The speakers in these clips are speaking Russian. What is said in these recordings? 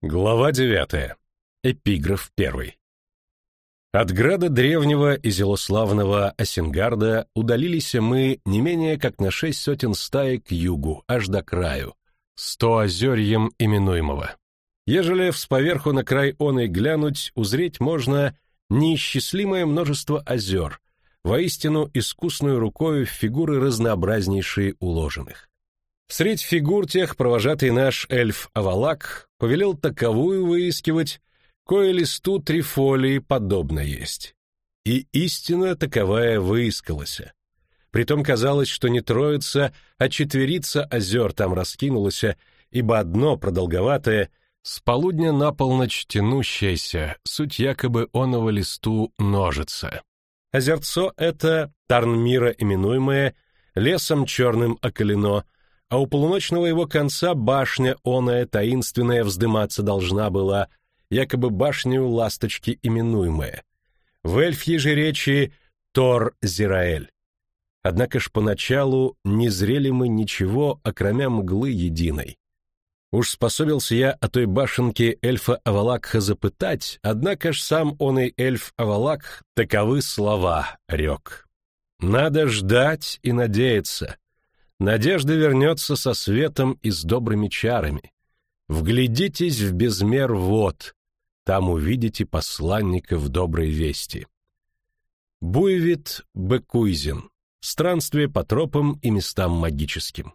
Глава девятая. Эпиграф первый. От града древнего и зелославного Осенгарда удалились мы не менее как на шесть сотен стаи к югу, аж до краю, сто озерьем именуемого. Ежели всповерху на край он и глянуть, узреть можно неисчислимое множество озер, воистину искусную рукою фигуры разнообразнейшие уложенных. Средь фигур тех провожатый наш эльф Авалак повелел таковую выискивать, кое листу трифолии подобно есть. И истина таковая выискалась. Притом казалось, что не троица, а четверица озер там раскинулась, ибо одно продолговатое, с полудня на полночь тянущееся, суть якобы оного листу ножится. Озерцо это, Тарнмира именуемое, лесом черным околено, а у полуночного его конца башня оная таинственная вздыматься должна была, якобы башню ласточки именуемая. В эльфьей же речи Тор-Зираэль. Однако ж поначалу не зрели мы ничего, окромя мглы единой. Уж способился я о той башенке эльфа Авалакха запытать, однако ж сам он и эльф Авалакх таковы слова рек. Надо ждать и надеяться, Надежда вернется со светом и с добрыми чарами. Вглядитесь в безмер вод, там увидите посланников доброй вести. Буйвит Бекуйзин. Странствие по тропам и местам магическим.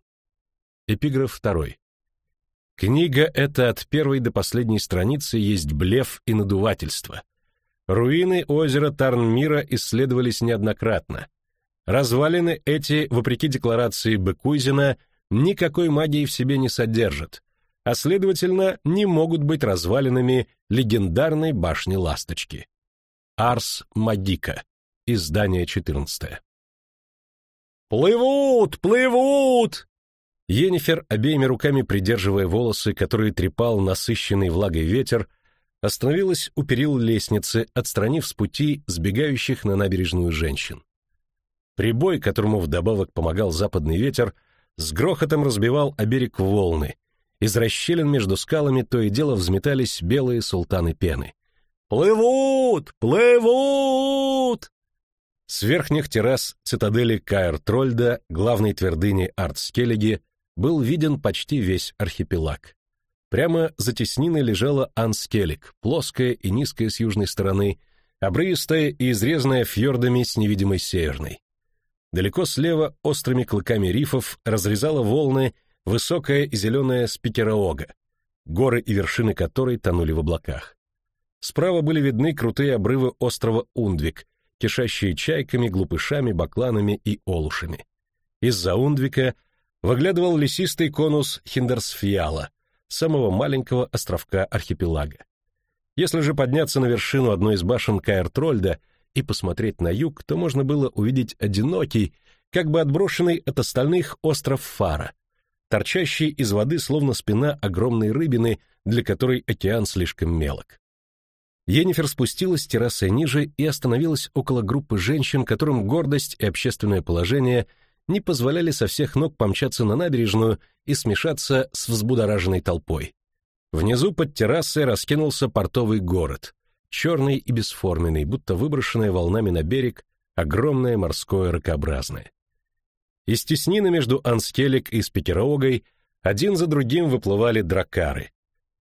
Эпиграф второй. Книга эта от первой до последней страницы есть блеф и надувательство. Руины озера Тарнмира исследовались неоднократно. Развалины эти, вопреки декларации Бекуйзена, никакой магии в себе не содержат, а следовательно, не могут быть развалинами легендарной башни Ласточки. Арс Магика. Издание 14. Плывут, плывут! Енифер, обеими руками придерживая волосы, которые трепал насыщенный влагой ветер, остановилась у перил лестницы, отстранив с пути сбегающих на набережную женщин. Прибой, которому вдобавок помогал западный ветер, с грохотом разбивал о берег волны. Из расщелин между скалами то и дело взметались белые султаны пены. «Плывут! Плывут!» С верхних террас цитадели Каэр-Трольда, главной твердыни Артскеллиги, был виден почти весь архипелаг. Прямо за тесниной лежала Анскеллиг, плоская и низкая с южной стороны, обрывистая и изрезанная фьордами с невидимой северной. Далеко слева острыми клыками рифов разрезала волны высокая зеленая спикераога, горы и вершины которой тонули в облаках. Справа были видны крутые обрывы острова Ундвик, кишащие чайками, глупышами, бакланами и олушами. Из-за Ундвика выглядывал лесистый конус Хиндерсфиала, самого маленького островка архипелага. Если же подняться на вершину одной из башен Каэр-Трольда — и посмотреть на юг, то можно было увидеть одинокий, как бы отброшенный от остальных остров Фара, торчащий из воды словно спина огромной рыбины, для которой океан слишком мелок. Енифер спустилась с террасы ниже и остановилась около группы женщин, которым гордость и общественное положение не позволяли со всех ног помчаться на набережную и смешаться с взбудораженной толпой. Внизу под террасой раскинулся портовый город, черный и бесформенный, будто выброшенное волнами на берег огромное морское ракообразное. Из теснины между Анскелик и Спикероогой один за другим выплывали дракары.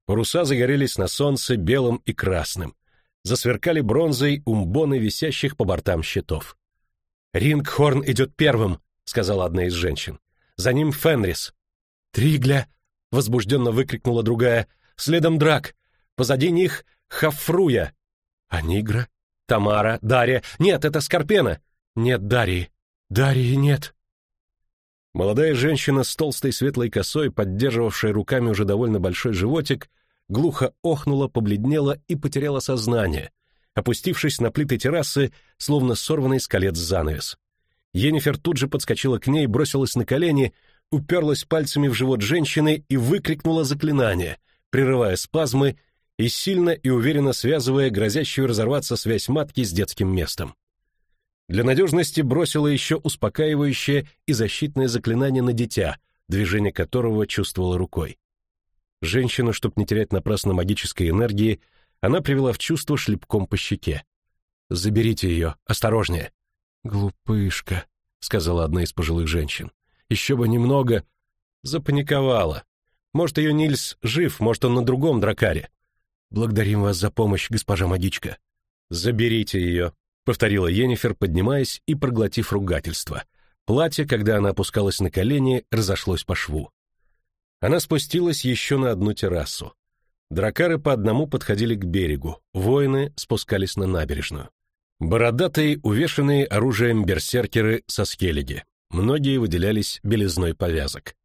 Паруса загорелись на солнце белым и красным, засверкали бронзой умбоны висящих по бортам щитов. «Рингхорн идет первым», — сказала одна из женщин. «За ним Фенрис». «Тригля!» — возбужденно выкрикнула другая. «Следом Драк! Позади них Хафруя!» А Нигра? Тамара? Дарья? Нет, это Скорпена. Нет Дарьи. Дарьи нет. Молодая женщина с толстой светлой косой, поддерживавшая руками уже довольно большой животик, глухо охнула, побледнела и потеряла сознание, опустившись на плиты террасы, словно сорванный с колец занавес. Енифер тут же подскочила к ней, бросилась на колени, уперлась пальцами в живот женщины и выкрикнула заклинание, прерывая спазмы и сильно и уверенно связывая грозящую разорваться связь матки с детским местом. Для надежности бросила еще успокаивающее и защитное заклинание на дитя, движение которого чувствовала рукой. Женщину, чтобы не терять напрасно магической энергии, она привела в чувство шлепком по щеке. «Заберите ее, осторожнее!» «Глупышка», — сказала одна из пожилых женщин. «Еще бы немного...» Запаниковала. «Может, ее Нильс жив, может, он на другом дракаре». «Благодарим вас за помощь, госпожа магичка». «Заберите ее», — повторила Енифер, поднимаясь и проглотив ругательство. Платье, когда она опускалась на колени, разошлось по шву. Она спустилась еще на одну террасу. Дракары по одному подходили к берегу, воины спускались на набережную. Бородатые, увешанные оружием берсеркеры со скеллиги. Многие выделялись белизной повязок.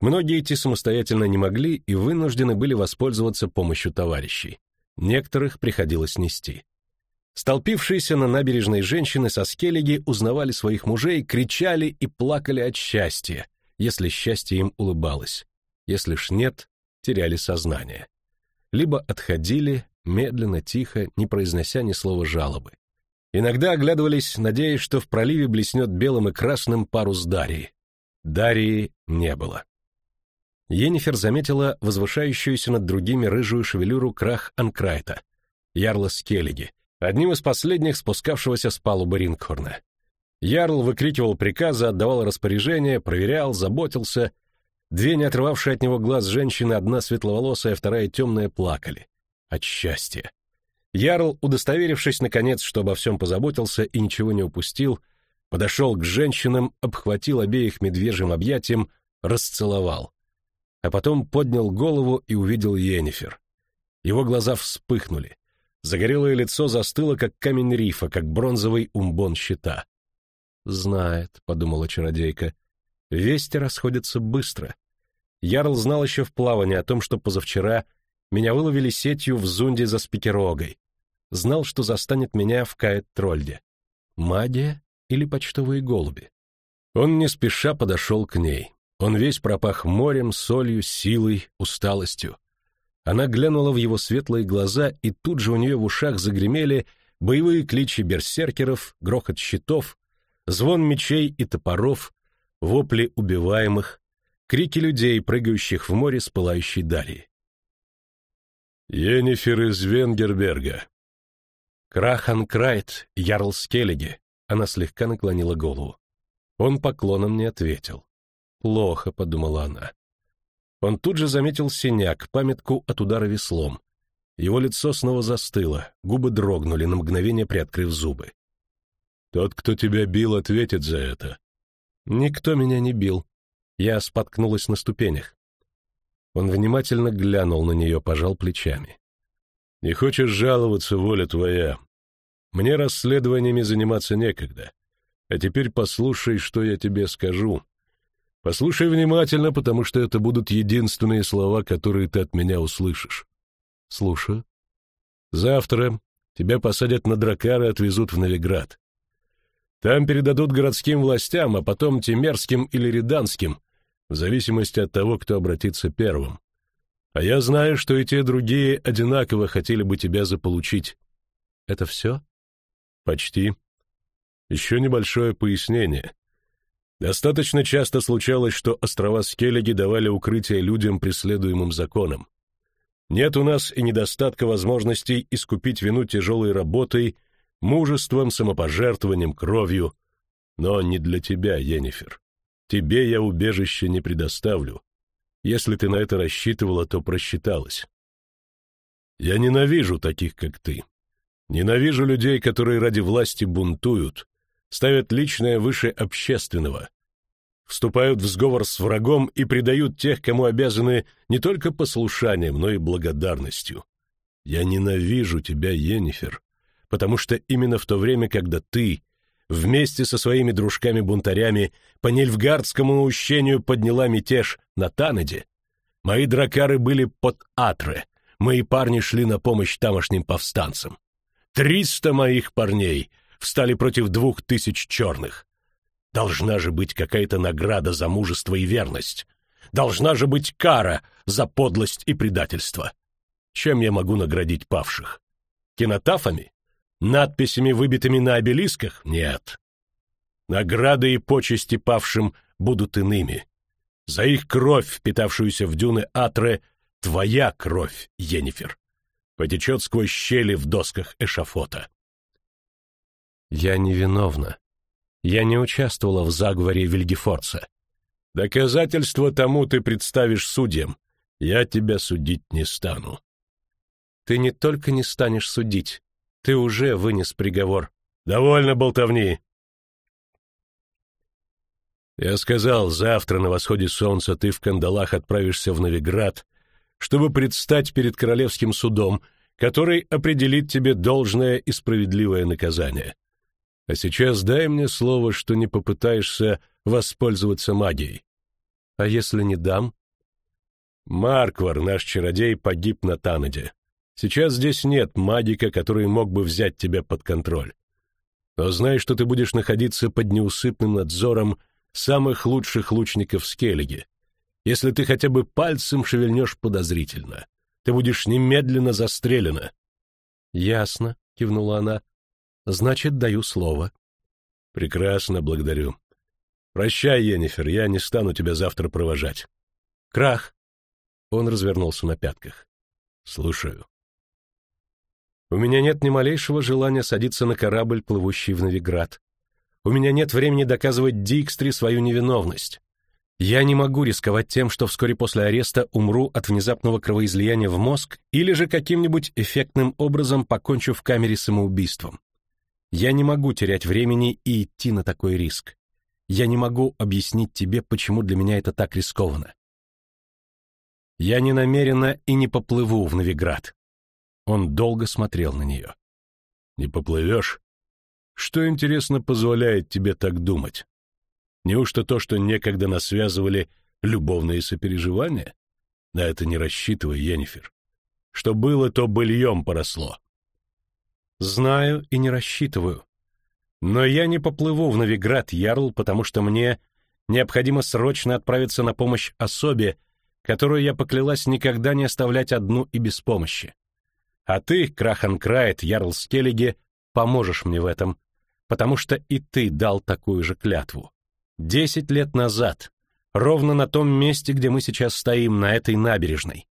Многие идти самостоятельно не могли и вынуждены были воспользоваться помощью товарищей. Некоторых приходилось нести. Столпившиеся на набережной женщины со скеллиги узнавали своих мужей, кричали и плакали от счастья, если счастье им улыбалось. Если ж нет, теряли сознание. Либо отходили, медленно, тихо, не произнося ни слова жалобы. Иногда оглядывались, надеясь, что в проливе блеснет белым и красным парус Дарии. Дарии не было. Енифер заметила возвышающуюся над другими рыжую шевелюру крах Анкрайта, ярла Скеллиги, одним из последних спускавшегося с палубы Рингхорна. Ярл выкрикивал приказы, отдавал распоряжения, проверял, заботился. Две не отрывавшие от него глаз женщины, одна светловолосая, вторая темная, плакали. От счастья. Ярл, удостоверившись, наконец, что обо всем позаботился и ничего не упустил, подошел к женщинам, обхватил обеих медвежьим объятием, расцеловал. А потом поднял голову и увидел Йеннифер. Его глаза вспыхнули. Загорелое лицо застыло, как камень рифа, как бронзовый умбон щита. «Знает», — подумала чародейка, — «вести расходятся быстро». Ярл знал еще в плавании о том, что позавчера меня выловили сетью в зунде за спикерогой. Знал, что застанет меня в Каэт-Трольде. Магия или почтовые голуби? Он не спеша подошел к ней. Он весь пропах морем, солью, силой, усталостью. Она глянула в его светлые глаза, и тут же у нее в ушах загремели боевые кличи берсеркеров, грохот щитов, звон мечей и топоров, вопли убиваемых, крики людей, прыгающих в море с пылающей дали. «Енифер из Венгерберга». «Крахан Крайт, Ярл Скеллиги», — она слегка наклонила голову. Он поклоном не ответил. «Плохо», — подумала она. Он тут же заметил синяк, памятку от удара веслом. Его лицо снова застыло, губы дрогнули, на мгновение приоткрыв зубы. «Тот, кто тебя бил, ответит за это». «Никто меня не бил. Я споткнулась на ступенях». Он внимательно глянул на нее, пожал плечами. «Не хочешь жаловаться, воля твоя. Мне расследованиями заниматься некогда. А теперь послушай, что я тебе скажу. Послушай внимательно, потому что это будут единственные слова, которые ты от меня услышишь. Слушаю. Завтра тебя посадят на дракар и отвезут в Новиград. Там передадут городским властям, а потом Тимерским или Реданским, в зависимости от того, кто обратится первым. А я знаю, что и те другие одинаково хотели бы тебя заполучить. Это все? Почти. Еще небольшое пояснение. Достаточно часто случалось, что острова Скеллиги давали укрытие людям, преследуемым законом. Нет у нас и недостатка возможностей искупить вину тяжелой работой, мужеством, самопожертвованием, кровью. Но не для тебя, Енифер. Тебе я убежище не предоставлю. Если ты на это рассчитывала, то просчиталась. Я ненавижу таких, как ты. Ненавижу людей, которые ради власти бунтуют, ставят личное выше общественного, вступают в сговор с врагом и предают тех, кому обязаны не только послушанием, но и благодарностью. Я ненавижу тебя, Енифер, потому что именно в то время, когда ты вместе со своими дружками-бунтарями по Нильфгардскому наущению подняла мятеж на Танеде, мои дракары были под Атре, мои парни шли на помощь тамошним повстанцам. Триста моих парней встали против двух тысяч черных. Должна же быть какая-то награда за мужество и верность. Должна же быть кара за подлость и предательство. Чем я могу наградить павших? Кинотафами? Надписями, выбитыми на обелисках? Нет. Награды и почести павшим будут иными. За их кровь, впитавшуюся в дюны Атре, твоя кровь, Енифер, потечет сквозь щели в досках эшафота. Я невиновна. Я не участвовала в заговоре Вильгефорца. Доказательства тому ты представишь судьям. Я тебя судить не стану. Ты не только не станешь судить, ты уже вынес приговор. Довольно болтовни. Я сказал, завтра на восходе солнца ты в кандалах отправишься в Новиград, чтобы предстать перед королевским судом, который определит тебе должное и справедливое наказание. А сейчас дай мне слово, что не попытаешься воспользоваться магией. А если не дам? Марквар, наш чародей, погиб на Танаде. Сейчас здесь нет магика, который мог бы взять тебя под контроль. Но знай, что ты будешь находиться под неусыпным надзором самых лучших лучников Скеллиги. Если ты хотя бы пальцем шевельнешь подозрительно, ты будешь немедленно застрелена. Ясно, кивнула она. Значит, даю слово. Прекрасно, благодарю. Прощай, Енифер, я не стану тебя завтра провожать. Крах. Он развернулся на пятках. Слушаю. У меня нет ни малейшего желания садиться на корабль, плывущий в Новиград. У меня нет времени доказывать Дикстри свою невиновность. Я не могу рисковать тем, что вскоре после ареста умру от внезапного кровоизлияния в мозг или же каким-нибудь эффектным образом покончу в камере самоубийством. Я не могу терять времени и идти на такой риск. Я не могу объяснить тебе, почему для меня это так рискованно. Я не намеренно и не поплыву в Новиград. Он долго смотрел на нее. Не поплывешь? Что, интересно, позволяет тебе так думать? Неужто то, что некогда нас связывали любовные сопереживания? На это не рассчитывай, Енифер. Что было, то быльем поросло. Знаю и не рассчитываю. Но я не поплыву в Новиград, Ярл, потому что мне необходимо срочно отправиться на помощь особе, которую я поклялась никогда не оставлять одну и без помощи. А ты, Крахан Крайт, Ярл Скеллиге, поможешь мне в этом, потому что и ты дал такую же клятву. Десять лет назад, ровно на том месте, где мы сейчас стоим, на этой набережной,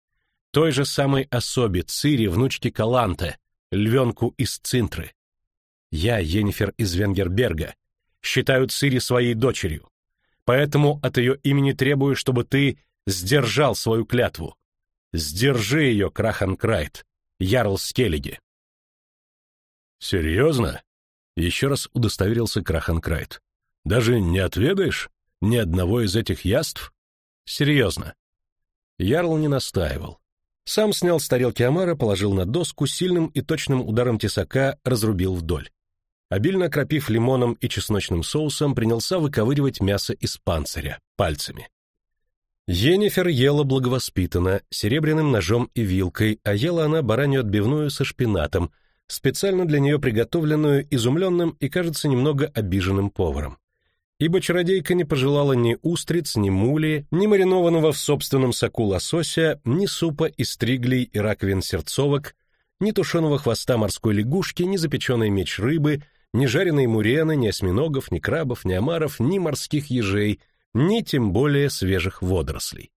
той же самой особе Цири, внучке Каланте, львенку из Цинтры. Я, Енифер из Венгерберга, считаю Цири своей дочерью, поэтому от ее имени требую, чтобы ты сдержал свою клятву. Сдержи ее, Краханкрайт, Ярл Скеллиги. Серьезно? Еще раз удостоверился Краханкрайт. Даже не отведаешь ни одного из этих яств? Серьезно. Ярл не настаивал. Сам снял с тарелки омара, положил на доску, сильным и точным ударом тесака разрубил вдоль. Обильно окропив лимоном и чесночным соусом, принялся выковыривать мясо из панциря пальцами. Енифер ела благовоспитанно, серебряным ножом и вилкой, а ела она баранью отбивную со шпинатом, специально для нее приготовленную изумленным и, кажется, немного обиженным поваром ибо чародейка не пожелала ни устриц, ни мули, ни маринованного в собственном соку лосося, ни супа из триглей и раковин сердцовок, ни тушеного хвоста морской лягушки, ни запеченной меч рыбы, ни жареной мурены, ни осьминогов, ни крабов, ни омаров, ни морских ежей, ни тем более свежих водорослей.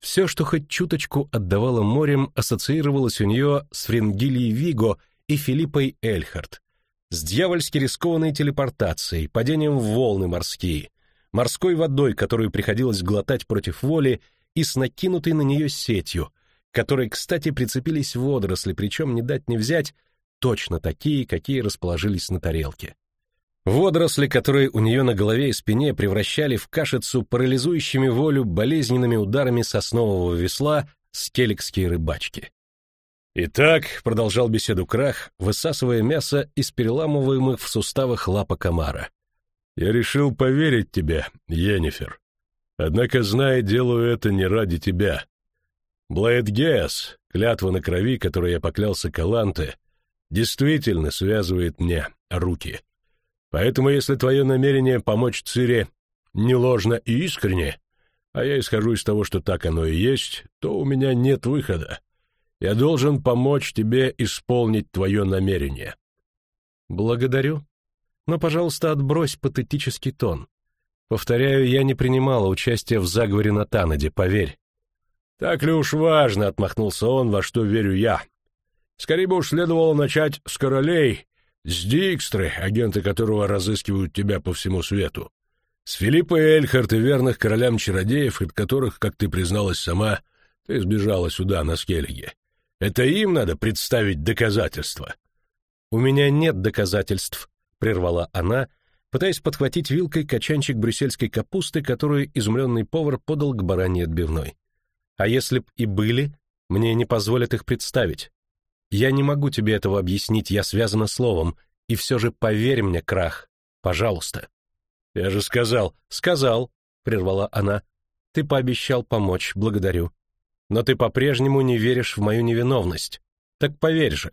Все, что хоть чуточку отдавало морем, ассоциировалось у нее с Фрингилией Виго и Филиппой Эльхард, с дьявольски рискованной телепортацией, падением в волны морские, морской водой, которую приходилось глотать против воли, и с накинутой на нее сетью, которой, кстати, прицепились водоросли, причем не дать не взять, точно такие, какие расположились на тарелке. Водоросли, которые у нее на голове и спине превращали в кашицу парализующими волю болезненными ударами соснового весла скелликские рыбачки. «Итак», — продолжал беседу Крах, высасывая мясо из переламываемых в суставах лапа комара, «я решил поверить тебе, Енифер. Однако, зная, делаю это не ради тебя. Блэйд Геас, клятва на крови, которой я поклялся Каланте, действительно связывает мне руки. Поэтому, если твое намерение помочь Цире не ложно и искренне, а я исхожу из того, что так оно и есть, то у меня нет выхода. Я должен помочь тебе исполнить твое намерение. Благодарю. Но, пожалуйста, отбрось патетический тон. Повторяю, я не принимала участия в заговоре на Танаде, поверь. Так ли уж важно, отмахнулся он, во что верю я. Скорее бы уж следовало начать с королей, с Дикстры, агенты которого разыскивают тебя по всему свету. С Филиппа Эльхарт и верных королям чародеев, от которых, как ты призналась сама, ты сбежала сюда, на Скеллиге. Это им надо представить доказательства. У меня нет доказательств, прервала она, пытаясь подхватить вилкой качанчик брюссельской капусты, которую изумленный повар подал к бараньей отбивной. А если б и были, мне не позволят их представить. Я не могу тебе этого объяснить, я связана словом, и все же поверь мне, Крах, пожалуйста. Я же сказал, сказал, прервала она. Ты пообещал помочь, благодарю. Но ты по-прежнему не веришь в мою невиновность. Так поверь же.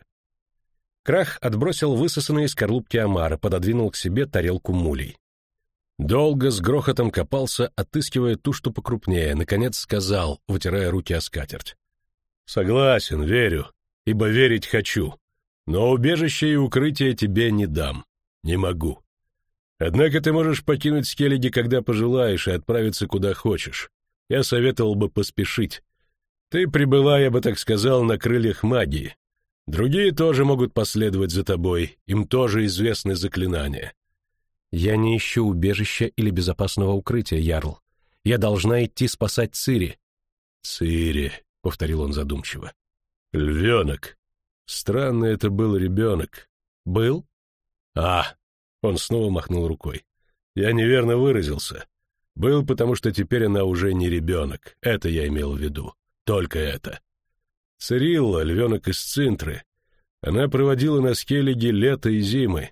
Крах отбросил высосанные скорлупки омара, пододвинул к себе тарелку мулей. Долго с грохотом копался, отыскивая ту, что покрупнее, наконец сказал, вытирая руки о скатерть. «Согласен, верю, ибо верить хочу, но убежище и укрытие тебе не дам, не могу. Однако ты можешь покинуть Скеллиги, когда пожелаешь, и отправиться куда хочешь. Я советовал бы поспешить. Ты прибыла, я бы так сказал, на крыльях магии. Другие тоже могут последовать за тобой, им тоже известны заклинания. Я не ищу убежища или безопасного укрытия, Ярл. Я должна идти спасать Цири. Цири, повторил он задумчиво. Львенок. Странный это был ребенок. Был? А, он снова махнул рукой. Я неверно выразился. Был, потому что теперь она уже не ребенок. Это я имел в виду. Только это. Цирилла, львенок из Цинтры. Она проводила на Скеллиге лето и зимы.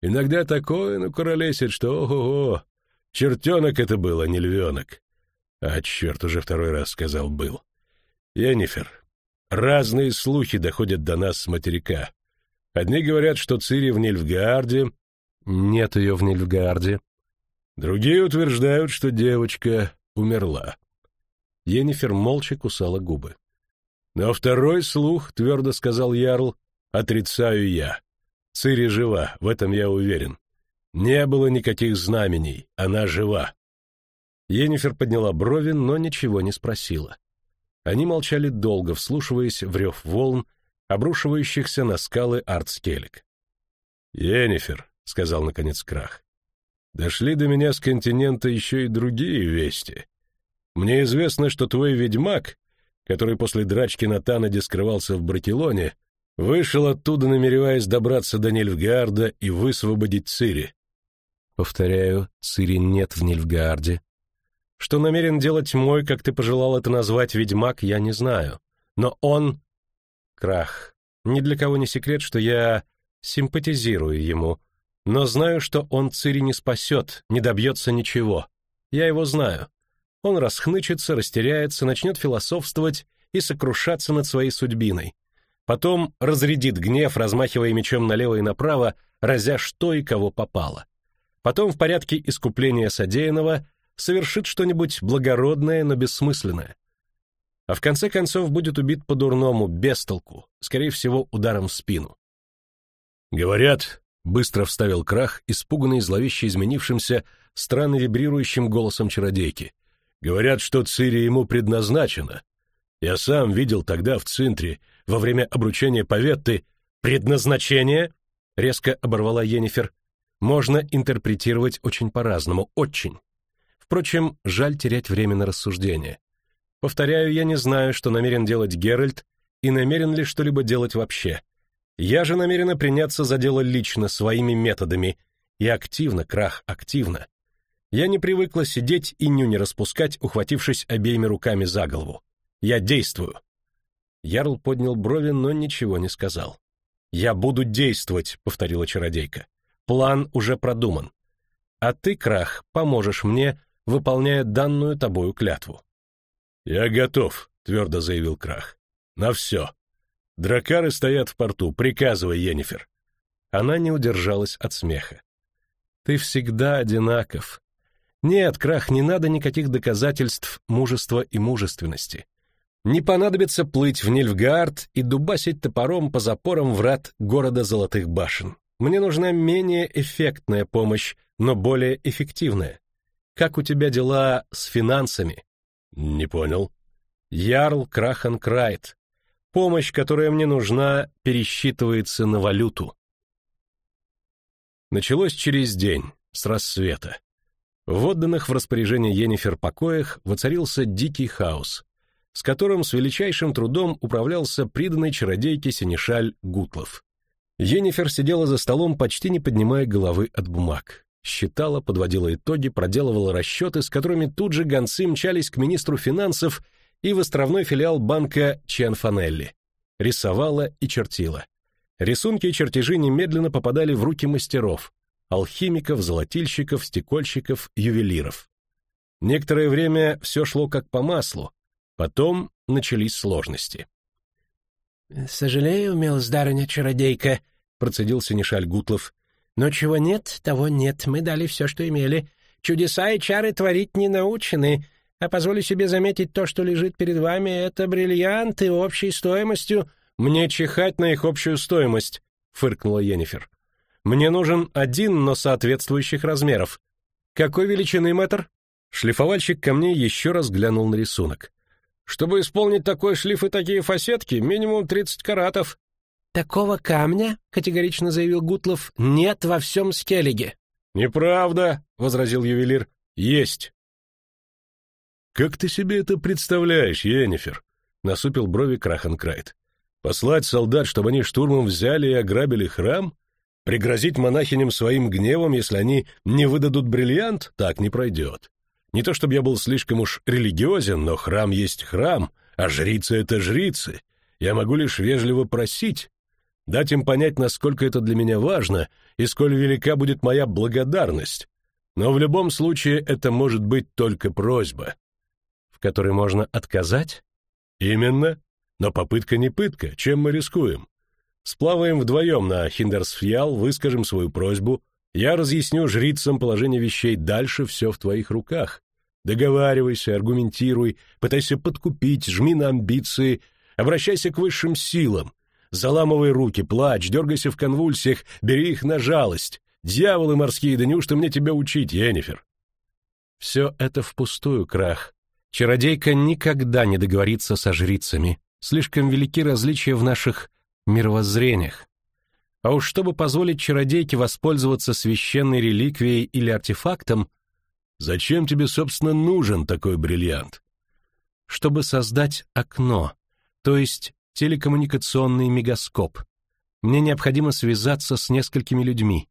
Иногда такое накуролесит, что ого-го. Чертенок это был, а не львенок. А черт, уже второй раз сказал «был». Енифер, разные слухи доходят до нас с материка. Одни говорят, что Цири в Нильфгаарде, нет ее в Нильфгаарде. Другие утверждают, что девочка умерла. Енифер молча кусала губы. Но второй слух, твердо сказал Ярл, отрицаю я. Цири жива, в этом я уверен. Не было никаких знамений, она жива. Енифер подняла брови, но ничего не спросила. Они молчали долго, вслушиваясь в рев волн, обрушивающихся на скалы Артскелек. «Енифер», — сказал наконец Крах. «Дошли до меня с континента еще и другие вести. Мне известно, что твой ведьмак, который после драчки на Танаде скрывался в Бракелоне, вышел оттуда, намереваясь добраться до Нильфгаарда и высвободить Цири». «Повторяю, Цири нет в Нильфгаарде. Что намерен делать мой, как ты пожелал это назвать, ведьмак, я не знаю. Но он...» «Крах, ни для кого не секрет, что я симпатизирую ему» но знаю, что он Цири не спасет, не добьется ничего. Я его знаю. Он расхнычется, растеряется, начнет философствовать и сокрушаться над своей судьбиной. Потом разрядит гнев, размахивая мечом налево и направо, разя что и кого попало. Потом в порядке искупления содеянного совершит что-нибудь благородное, но бессмысленное. А в конце концов будет убит по-дурному, без толку, скорее всего, ударом в спину. Говорят, Быстро вставил крах, испуганный зловеще изменившимся, странно вибрирующим голосом чародейки. Говорят, что Цири ему предназначена. Я сам видел тогда в центре, во время обручения Поветты, предназначение, резко оборвала Енифер, можно интерпретировать очень по-разному, очень. Впрочем, жаль терять время на рассуждение. Повторяю, я не знаю, что намерен делать Геральт и намерен ли что-либо делать вообще. Я же намерена приняться за дело лично, своими методами. И активно, крах, активно. Я не привыкла сидеть и ню не распускать, ухватившись обеими руками за голову. Я действую. Ярл поднял брови, но ничего не сказал. «Я буду действовать», — повторила чародейка. «План уже продуман. А ты, Крах, поможешь мне, выполняя данную тобою клятву». «Я готов», — твердо заявил Крах. «На все». Дракары стоят в порту, приказывай, Енифер. Она не удержалась от смеха. Ты всегда одинаков. Нет, Крах, не надо никаких доказательств мужества и мужественности. Не понадобится плыть в Нильфгаард и дубасить топором по запорам врат города Золотых Башен. Мне нужна менее эффектная помощь, но более эффективная. Как у тебя дела с финансами? Не понял. Ярл Крахенкрайт. Помощь, которая мне нужна, пересчитывается на валюту. Началось через день, с рассвета. В отданных в распоряжение Йеннифер покоях воцарился дикий хаос, с которым с величайшим трудом управлялся приданный чародейке Синишаль Гутлов. Йеннифер сидела за столом, почти не поднимая головы от бумаг. Считала, подводила итоги, проделывала расчеты, с которыми тут же гонцы мчались к министру финансов и в островной филиал банка Чианфанелли. Рисовала и чертила. Рисунки и чертежи немедленно попадали в руки мастеров, алхимиков, золотильщиков, стекольщиков, ювелиров. Некоторое время все шло как по маслу, потом начались сложности. «Сожалею, милздарыня-чародейка», — процедил Синишаль Гутлов, «но чего нет, того нет, мы дали все, что имели. Чудеса и чары творить не научены, а позволю себе заметить то, что лежит перед вами, это бриллианты общей стоимостью...» «Мне чихать на их общую стоимость», — фыркнула Йеннифер. Мне нужен один, но соответствующих размеров. Какой величины метр? Шлифовальщик камней еще раз глянул на рисунок. Чтобы исполнить такой шлиф и такие фасетки, минимум 30 каратов. Такого камня, категорично заявил Гутлов, нет во всем Скеллиге. Неправда, возразил ювелир. Есть. Как ты себе это представляешь, Йеннифер? насупил брови Крахенкрайт. Послать солдат, чтобы они штурмом взяли и ограбили храм? Пригрозить монахиням своим гневом, если они не выдадут бриллиант, так не пройдет. Не то чтобы я был слишком уж религиозен, но храм есть храм, а жрицы — это жрицы. Я могу лишь вежливо просить, дать им понять, насколько это для меня важно и сколь велика будет моя благодарность. Но в любом случае это может быть только просьба, в которой можно отказать. Именно. Но попытка не пытка, чем мы рискуем? Сплаваем вдвоем на Хиндерсфьял, выскажем свою просьбу. Я разъясню жрицам положение вещей, дальше все в твоих руках. Договаривайся, аргументируй, пытайся подкупить, жми на амбиции, обращайся к высшим силам. Заламывай руки, плачь, дергайся в конвульсиях, бери их на жалость. Дьяволы морские, да неужто мне тебя учить, Енифер? Все это впустую, крах. Чародейка никогда не договорится со жрицами. Слишком велики различия в наших мировоззрениях. А уж чтобы позволить чародейке воспользоваться священной реликвией или артефактом, зачем тебе, собственно, нужен такой бриллиант? Чтобы создать окно, то есть телекоммуникационный мегаскоп. Мне необходимо связаться с несколькими людьми.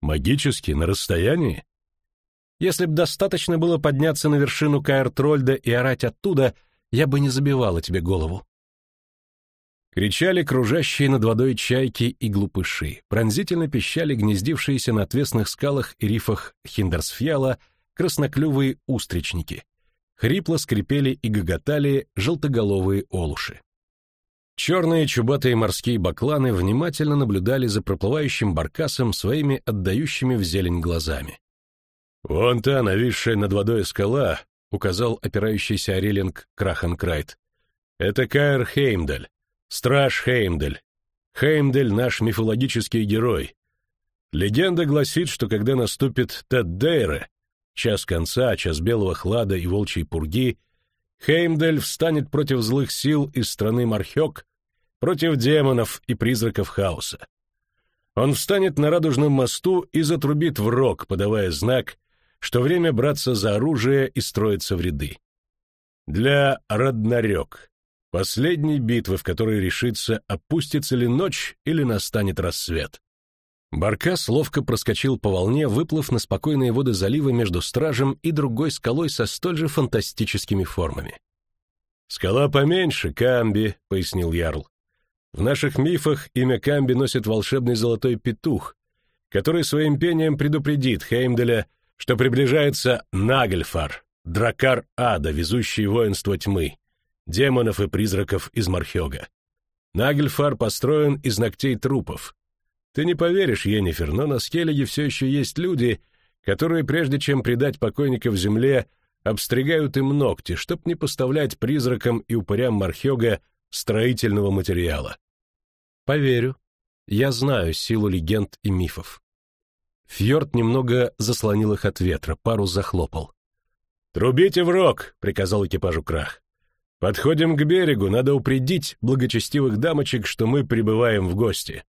Магически, на расстоянии? Если б достаточно было подняться на вершину Каэр-Трольда и орать оттуда, я бы не забивала тебе голову. Кричали кружащие над водой чайки и глупыши, пронзительно пищали гнездившиеся на отвесных скалах и рифах Хиндерсфьяла красноклювые устричники. Хрипло скрипели и гоготали желтоголовые олуши. Черные чубатые морские бакланы внимательно наблюдали за проплывающим баркасом своими отдающими в зелень глазами. «Вон та, нависшая над водой скала», — указал опирающийся Орелинг Крахенкрайт. «Это Каэр Хеймдаль, Страж Хеймдель. Хеймдель — наш мифологический герой. Легенда гласит, что когда наступит Теддейре, час конца, час белого хлада и волчьей пурги, Хеймдель встанет против злых сил из страны Мархёк, против демонов и призраков хаоса. Он встанет на радужном мосту и затрубит в рог, подавая знак, что время браться за оружие и строиться в ряды. Для Роднарёк, Последней битвы, в которой решится, опустится ли ночь или настанет рассвет. Баркас ловко проскочил по волне, выплыв на спокойные воды залива между стражем и другой скалой со столь же фантастическими формами. «Скала поменьше, Камби», — пояснил Ярл. «В наших мифах имя Камби носит волшебный золотой петух, который своим пением предупредит Хеймделя, что приближается Нагельфар, дракар ада, везущий воинство тьмы, демонов и призраков из Мархёга. Нагельфар построен из ногтей трупов. Ты не поверишь, Йеннифер, но на Скеллиге все еще есть люди, которые, прежде чем предать покойника земле, обстригают им ногти, чтоб не поставлять призракам и упырям Мархёга строительного материала. Поверю. Я знаю силу легенд и мифов. Фьорд немного заслонил их от ветра, парус захлопал. «Трубите в рог!» — приказал экипажу Крах. Подходим к берегу, надо упредить благочестивых дамочек, что мы прибываем в гости.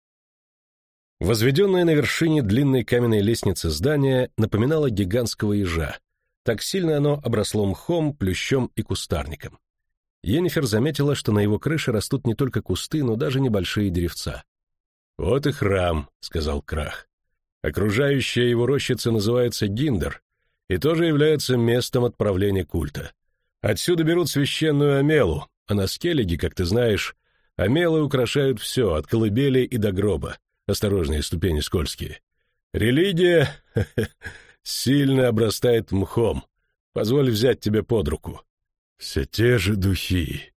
Возведенное на вершине длинной каменной лестницы здание напоминало гигантского ежа. Так сильно оно обросло мхом, плющом и кустарником. Енифер заметила, что на его крыше растут не только кусты, но даже небольшие деревца. «Вот и храм», — сказал Крах. «Окружающая его рощица называется Гиндер и тоже является местом отправления культа. Отсюда берут священную амелу, а на скеллиге, как ты знаешь, амелы украшают все, от колыбели и до гроба. Осторожные ступени скользкие. Религия сильно обрастает мхом. Позволь взять тебя под руку. Все те же духи.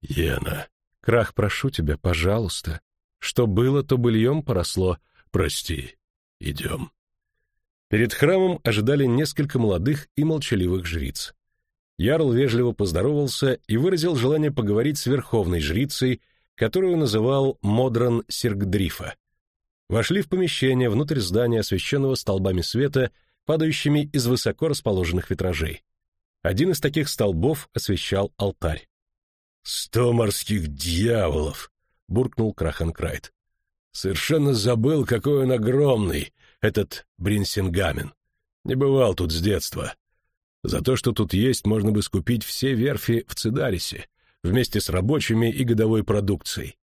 Ена. Крах, прошу тебя, пожалуйста. Что было, то быльем поросло. Прости. Идем. Перед храмом ожидали несколько молодых и молчаливых жриц. Ярл вежливо поздоровался и выразил желание поговорить с верховной жрицей, которую называл Модран Сиргдрифа. Вошли в помещение внутрь здания, освещенного столбами света, падающими из высоко расположенных витражей. Один из таких столбов освещал алтарь. «Сто морских дьяволов!» — буркнул Крахенкрайт. «Совершенно забыл, какой он огромный, этот Бринсингамен. Не бывал тут с детства. За то, что тут есть, можно бы скупить все верфи в Цидарисе, вместе с рабочими и годовой продукцией».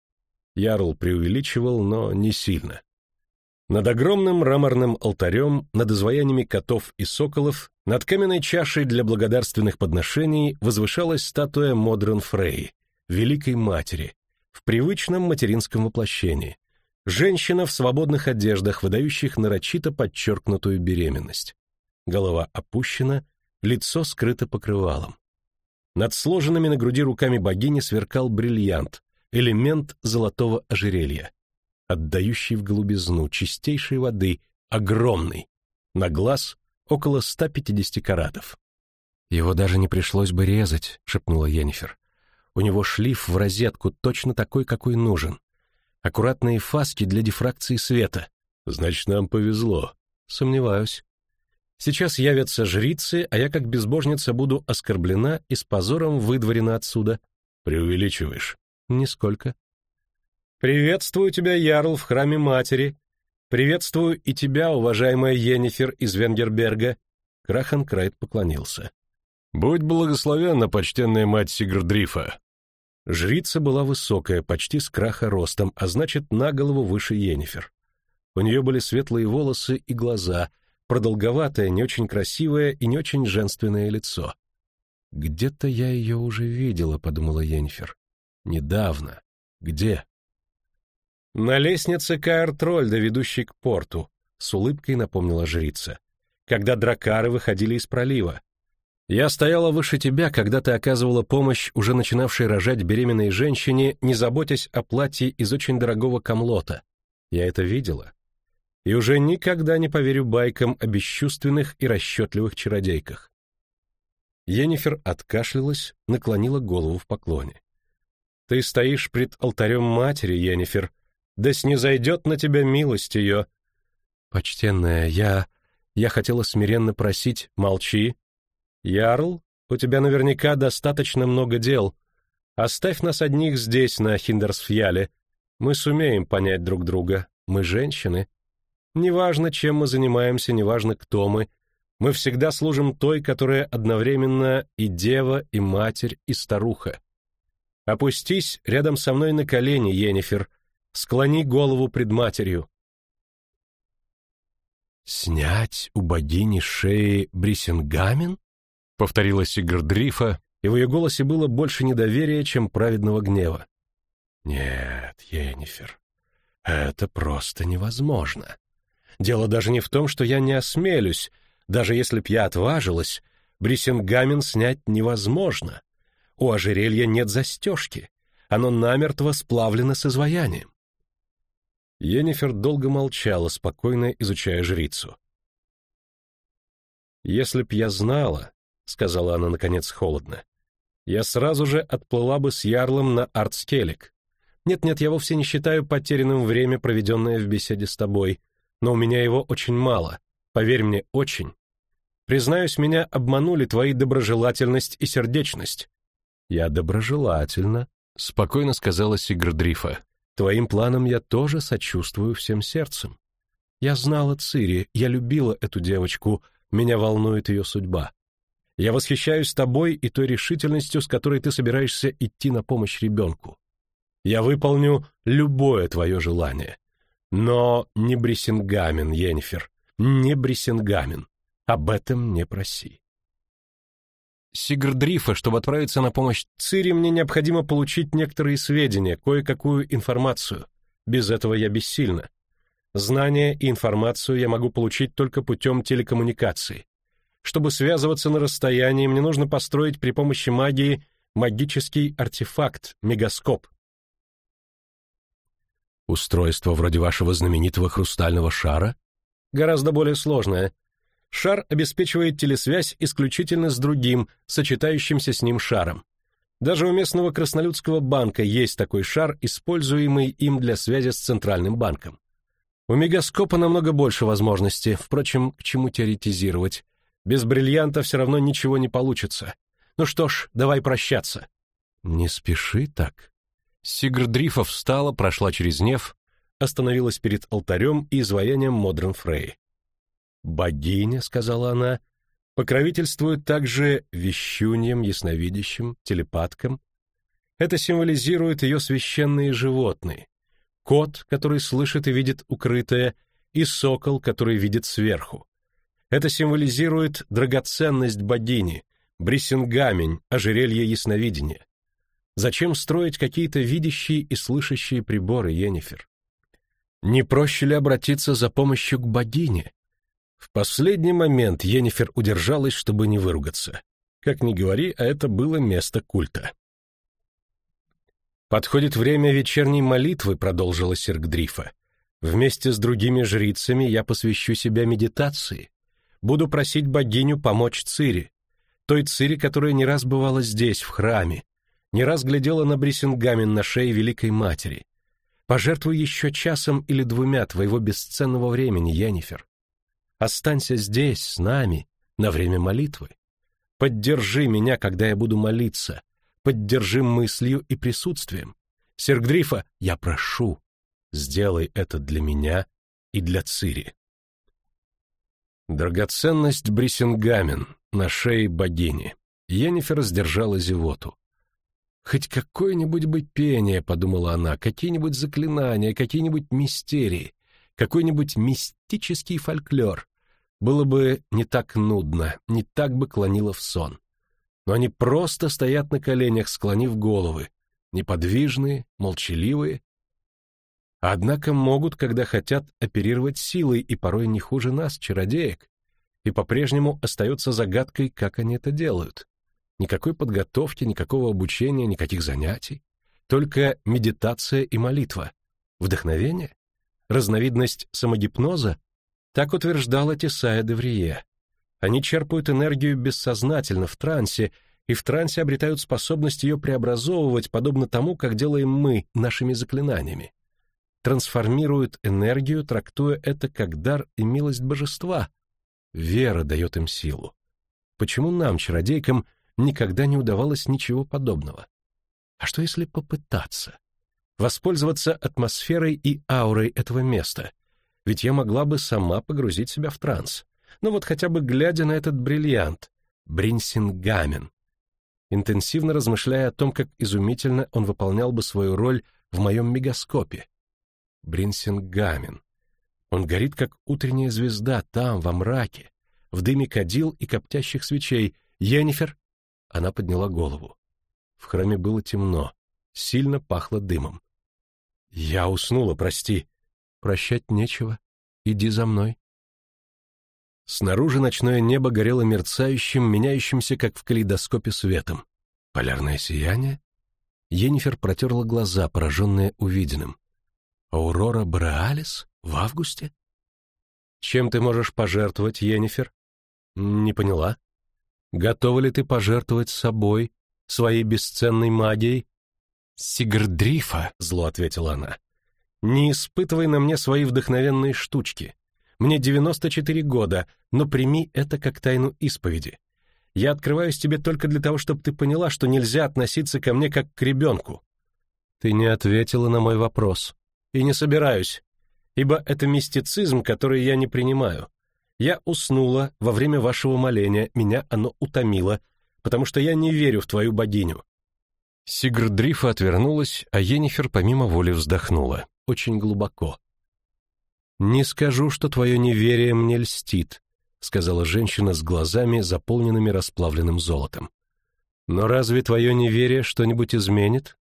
Ярл преувеличивал, но не сильно. Над огромным мраморным алтарем, над изваяниями котов и соколов, над каменной чашей для благодарственных подношений возвышалась статуя Модрен Фрей, Великой Матери, в привычном материнском воплощении. Женщина в свободных одеждах, выдающих нарочито подчеркнутую беременность. Голова опущена, лицо скрыто покрывалом. Над сложенными на груди руками богини сверкал бриллиант, элемент золотого ожерелья отдающий в голубизну, чистейшей воды, огромный, на глаз около 150 каратов. «Его даже не пришлось бы резать», — шепнула Йеннифер. «У него шлиф в розетку точно такой, какой нужен. Аккуратные фаски для дифракции света». «Значит, нам повезло». «Сомневаюсь. Сейчас явятся жрицы, а я как безбожница буду оскорблена и с позором выдворена отсюда». «Преувеличиваешь». «Нисколько. «Приветствую тебя, Ярл, в храме матери. Приветствую и тебя, уважаемая Йеннифер из Венгерберга». Крахенкрайт поклонился. «Будь благословенна, почтенная мать Сигрдрифа». Жрица была высокая, почти с краха ростом, а значит, на голову выше Йеннифер. У нее были светлые волосы и глаза, продолговатое, не очень красивое и не очень женственное лицо. «Где-то я ее уже видела», — подумала Йеннифер. «Недавно. Где?» «На лестнице Каэр-Трольда, ведущей к порту», — с улыбкой напомнила жрица, «когда дракары выходили из пролива. Я стояла выше тебя, когда ты оказывала помощь уже начинавшей рожать беременной женщине, не заботясь о платье из очень дорогого камлота. Я это видела. И уже никогда не поверю байкам о бесчувственных и расчетливых чародейках». Енифер откашлялась, наклонила голову в поклоне. «Ты стоишь пред алтарем матери, Енифер», да снизойдет на тебя милость ее». «Почтенная, я... я хотела смиренно просить, молчи. Ярл, у тебя наверняка достаточно много дел. Оставь нас одних здесь, на Хиндерсфьяле. Мы сумеем понять друг друга. Мы женщины. Неважно, чем мы занимаемся, неважно, кто мы. Мы всегда служим той, которая одновременно и дева, и матерь, и старуха. Опустись рядом со мной на колени, Енифер, Склони голову пред матерью. «Снять у богини шеи брисенгамен?» — повторила Сигрдрифа, и в ее голосе было больше недоверия, чем праведного гнева. «Нет, Енифер, это просто невозможно. Дело даже не в том, что я не осмелюсь, даже если б я отважилась, брисенгамен снять невозможно. У ожерелья нет застежки, оно намертво сплавлено с изваянием. Енифер долго молчала, спокойно изучая жрицу. «Если б я знала», — сказала она, наконец, холодно, — «я сразу же отплыла бы с ярлом на Артскелик. Нет-нет, я вовсе не считаю потерянным время, проведенное в беседе с тобой, но у меня его очень мало, поверь мне, очень. Признаюсь, меня обманули твои доброжелательность и сердечность. Я доброжелательно, спокойно сказала Сигрдрифа. Твоим планам я тоже сочувствую всем сердцем. Я знала Цири, я любила эту девочку, меня волнует ее судьба. Я восхищаюсь тобой и той решительностью, с которой ты собираешься идти на помощь ребенку. Я выполню любое твое желание. Но не Брисингамен, Йеннифер, не Брисингамен. Об этом не проси. Сигрдрифа, чтобы отправиться на помощь Цири, мне необходимо получить некоторые сведения, кое-какую информацию. Без этого я бессильна. Знания и информацию я могу получить только путем телекоммуникации. Чтобы связываться на расстоянии, мне нужно построить при помощи магии магический артефакт, мегаскоп. Устройство вроде вашего знаменитого хрустального шара? Гораздо более сложное. Шар обеспечивает телесвязь исключительно с другим, сочетающимся с ним шаром. Даже у местного краснолюдского банка есть такой шар, используемый им для связи с центральным банком. У мегаскопа намного больше возможностей, впрочем, к чему теоретизировать. Без бриллианта все равно ничего не получится. Ну что ж, давай прощаться. Не спеши так. Сигрдрифа встала, прошла через неф, остановилась перед алтарем и изваянием Модерн Фрей. «Богиня», — сказала она, — покровительствует также вещуньям, ясновидящим, телепаткам. Это символизирует ее священные животные. Кот, который слышит и видит укрытое, и сокол, который видит сверху. Это символизирует драгоценность богини, брисингамень, ожерелье ясновидения. Зачем строить какие-то видящие и слышащие приборы, Йеннифер? Не проще ли обратиться за помощью к богине? В последний момент Йеннифер удержалась, чтобы не выругаться. Как ни говори, а это было место культа. «Подходит время вечерней молитвы», — продолжила Сергдрифа. «Вместе с другими жрицами я посвящу себя медитации. Буду просить богиню помочь Цири, той Цири, которая не раз бывала здесь, в храме, не раз глядела на брисингамен на шее Великой Матери. Пожертвуй еще часом или двумя твоего бесценного времени, Йеннифер. Останься здесь, с нами, на время молитвы. Поддержи меня, когда я буду молиться. Поддержи мыслью и присутствием. Сергдрифа, я прошу, сделай это для меня и для Цири. Драгоценность Брисингамен на шее богини. Йеннифер сдержала зевоту. Хоть какое-нибудь бы пение, подумала она, какие-нибудь заклинания, какие-нибудь мистерии, какой-нибудь мистический фольклор. Было бы не так нудно, не так бы клонило в сон. Но они просто стоят на коленях, склонив головы, неподвижные, молчаливые. Однако могут, когда хотят, оперировать силой и порой не хуже нас, чародеек. И по-прежнему остается загадкой, как они это делают. Никакой подготовки, никакого обучения, никаких занятий. Только медитация и молитва. Вдохновение? Разновидность самогипноза? Так утверждала Тесая Деврие. Они черпают энергию бессознательно, в трансе, и в трансе обретают способность ее преобразовывать, подобно тому, как делаем мы нашими заклинаниями. Трансформируют энергию, трактуя это как дар и милость божества. Вера дает им силу. Почему нам, чародейкам, никогда не удавалось ничего подобного. А что если попытаться? Воспользоваться атмосферой и аурой этого места? Ведь я могла бы сама погрузить себя в транс. Ну вот хотя бы глядя на этот бриллиант, Бринсингамен, интенсивно размышляя о том, как изумительно он выполнял бы свою роль в моем мегаскопе. Бринсингамен. Он горит, как утренняя звезда, там, во мраке, в дыме кадил и коптящих свечей. Йеннифер, она подняла голову. В храме было темно, сильно пахло дымом. «Я уснула, прости». «Прощать нечего. Иди за мной». Снаружи ночное небо горело мерцающим, меняющимся, как в калейдоскопе, светом. Полярное сияние? Енифер протерла глаза, пораженные увиденным. «Аурора Бореалис? В августе?» «Чем ты можешь пожертвовать, Енифер?» «Не поняла». Готова ли ты пожертвовать собой, своей бесценной магией? Сигрдрифа, зло ответила она. Не испытывай на мне свои вдохновенные штучки. Мне 94 года, но прими это как тайну исповеди. Я открываюсь тебе только для того, чтобы ты поняла, что нельзя относиться ко мне как к ребенку». «Ты не ответила на мой вопрос. И не собираюсь, ибо это мистицизм, который я не принимаю. Я уснула во время вашего моления, меня оно утомило, потому что я не верю в твою богиню». Сигрдрифа отвернулась, а Енифер помимо воли вздохнула, очень глубоко. «Не скажу, что твое неверие мне льстит», — сказала женщина с глазами, заполненными расплавленным золотом. «Но разве твое неверие что-нибудь изменит?»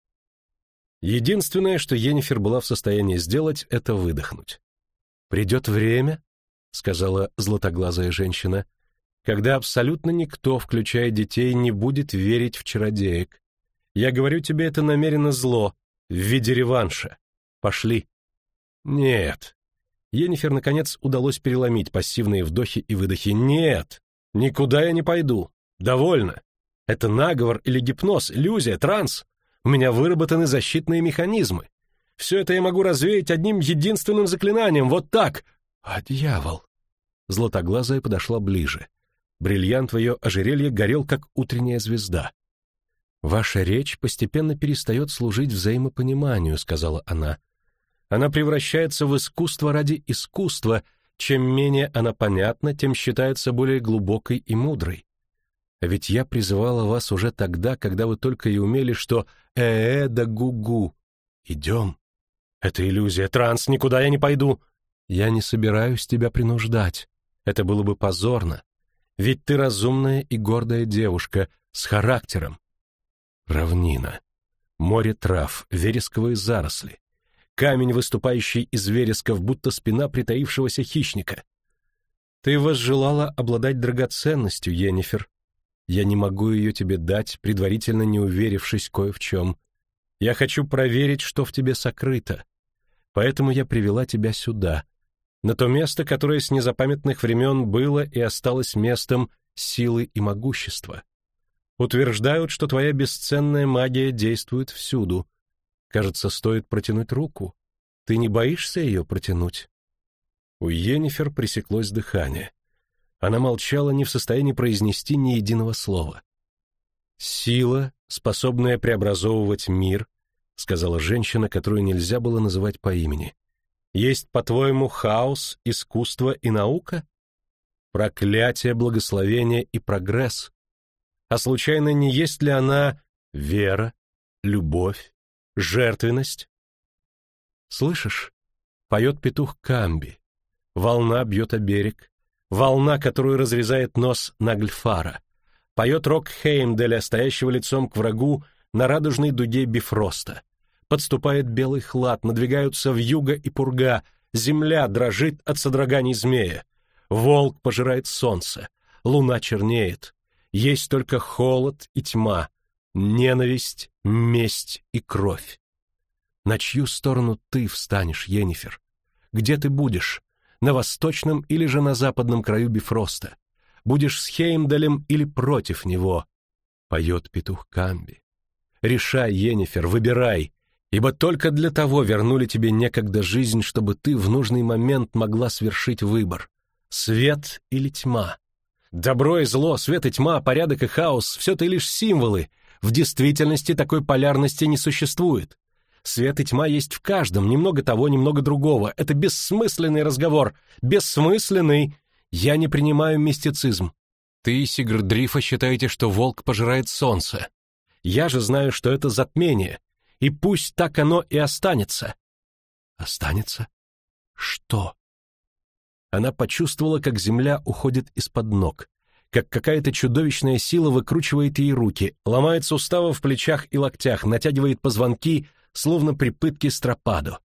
Единственное, что Енифер была в состоянии сделать, это выдохнуть. «Придет время», — сказала златоглазая женщина, «когда абсолютно никто, включая детей, не будет верить в чародеек. Я говорю тебе это намеренно зло, в виде реванша. Пошли». «Нет», Енифер, наконец, удалось переломить пассивные вдохи и выдохи. «Нет! Никуда я не пойду! Довольно! Это наговор или гипноз, иллюзия, транс! У меня выработаны защитные механизмы! Все это я могу развеять одним единственным заклинанием, вот так! А дьявол!» Златоглазая подошла ближе. Бриллиант в ее ожерелье горел, как утренняя звезда. «Ваша речь постепенно перестает служить взаимопониманию», — сказала она. Она превращается в искусство ради искусства, чем менее она понятна, тем считается более глубокой и мудрой. А ведь я призывала вас уже тогда, когда вы только и умели, что «э-э да гу-гу». Идем. Это иллюзия, транс, никуда я не пойду. Я не собираюсь тебя принуждать. Это было бы позорно. Ведь ты разумная и гордая девушка с характером. Равнина. Море трав, вересковые заросли камень, выступающий из вересков, будто спина притаившегося хищника. Ты возжелала обладать драгоценностью, Енифер. Я не могу ее тебе дать, предварительно не уверившись кое в чем. Я хочу проверить, что в тебе сокрыто. Поэтому я привела тебя сюда, на то место, которое с незапамятных времен было и осталось местом силы и могущества. Утверждают, что твоя бесценная магия действует всюду, Кажется, стоит протянуть руку. Ты не боишься ее протянуть?» У Йеннифер пресеклось дыхание. Она молчала, не в состоянии произнести ни единого слова. «Сила, способная преобразовывать мир», — сказала женщина, которую нельзя было называть по имени. «Есть, по-твоему, хаос, искусство и наука? Проклятие, благословение и прогресс? А случайно не есть ли она вера, любовь, жертвенность. Слышишь? Поет петух Камби. Волна бьет о берег. Волна, которую разрезает нос Нагльфара. Поет рог Хеймдаля, стоящего лицом к врагу на радужной дуге Бифроста. Подступает белый хлад, надвигаются вьюга и пурга, земля дрожит от содроганий змея. Волк пожирает солнце, луна чернеет. Есть только холод и тьма, ненависть, месть и кровь. На чью сторону ты встанешь, Енифер? Где ты будешь? На восточном или же на западном краю Бифроста? Будешь с Хеймдалем или против него? Поет петух Камби. Решай, Енифер, выбирай, ибо только для того вернули тебе некогда жизнь, чтобы ты в нужный момент могла свершить выбор. Свет или тьма? Добро и зло, свет и тьма, порядок и хаос — все это лишь символы, в действительности такой полярности не существует. Свет и тьма есть в каждом, немного того, немного другого. Это бессмысленный разговор. Бессмысленный. Я не принимаю мистицизм. Ты, Сигрдрифа, считаете, что волк пожирает солнце. Я же знаю, что это затмение. И пусть так оно и останется. Останется? Что? Она почувствовала, как земля уходит из-под ног как какая-то чудовищная сила выкручивает ей руки, ломает суставы в плечах и локтях, натягивает позвонки, словно при пытке стропаду.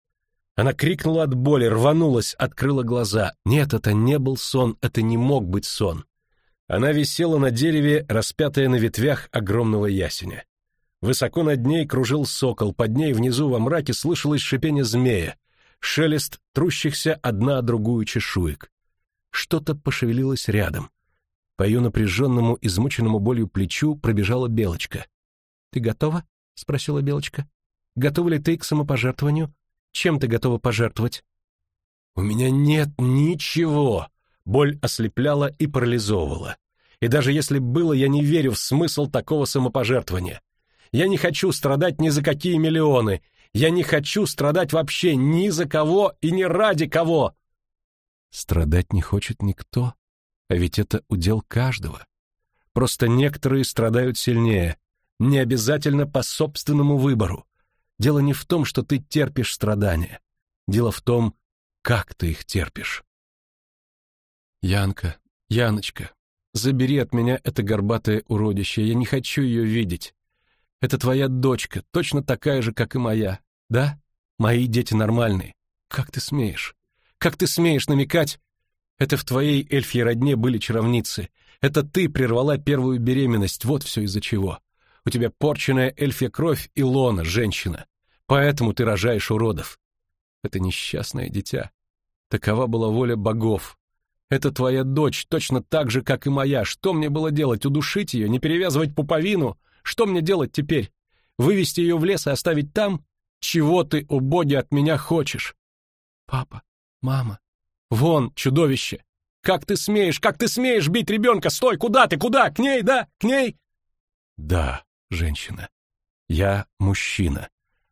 Она крикнула от боли, рванулась, открыла глаза. Нет, это не был сон, это не мог быть сон. Она висела на дереве, распятая на ветвях огромного ясеня. Высоко над ней кружил сокол, под ней внизу во мраке слышалось шипение змея, шелест трущихся одна о другую чешуек. Что-то пошевелилось рядом. По ее напряженному, измученному болью плечу пробежала Белочка. «Ты готова?» — спросила Белочка. «Готова ли ты к самопожертвованию? Чем ты готова пожертвовать?» «У меня нет ничего!» Боль ослепляла и парализовывала. И даже если было, я не верю в смысл такого самопожертвования. Я не хочу страдать ни за какие миллионы. Я не хочу страдать вообще ни за кого и ни ради кого. Страдать не хочет никто, а ведь это удел каждого. Просто некоторые страдают сильнее, не обязательно по собственному выбору. Дело не в том, что ты терпишь страдания. Дело в том, как ты их терпишь. Янка, Яночка, забери от меня это горбатое уродище, я не хочу ее видеть. Это твоя дочка, точно такая же, как и моя. Да? Мои дети нормальные. Как ты смеешь? Как ты смеешь намекать? Это в твоей эльфьей родне были чаровницы. Это ты прервала первую беременность, вот все из-за чего. У тебя порченная эльфья кровь и лона, женщина. Поэтому ты рожаешь уродов. Это несчастное дитя. Такова была воля богов. Это твоя дочь, точно так же, как и моя. Что мне было делать? Удушить ее? Не перевязывать пуповину? Что мне делать теперь? Вывести ее в лес и оставить там? Чего ты, о от меня хочешь? Папа, мама, вон чудовище! Как ты смеешь, как ты смеешь бить ребенка? Стой, куда ты, куда? К ней, да? К ней? Да, женщина. Я мужчина.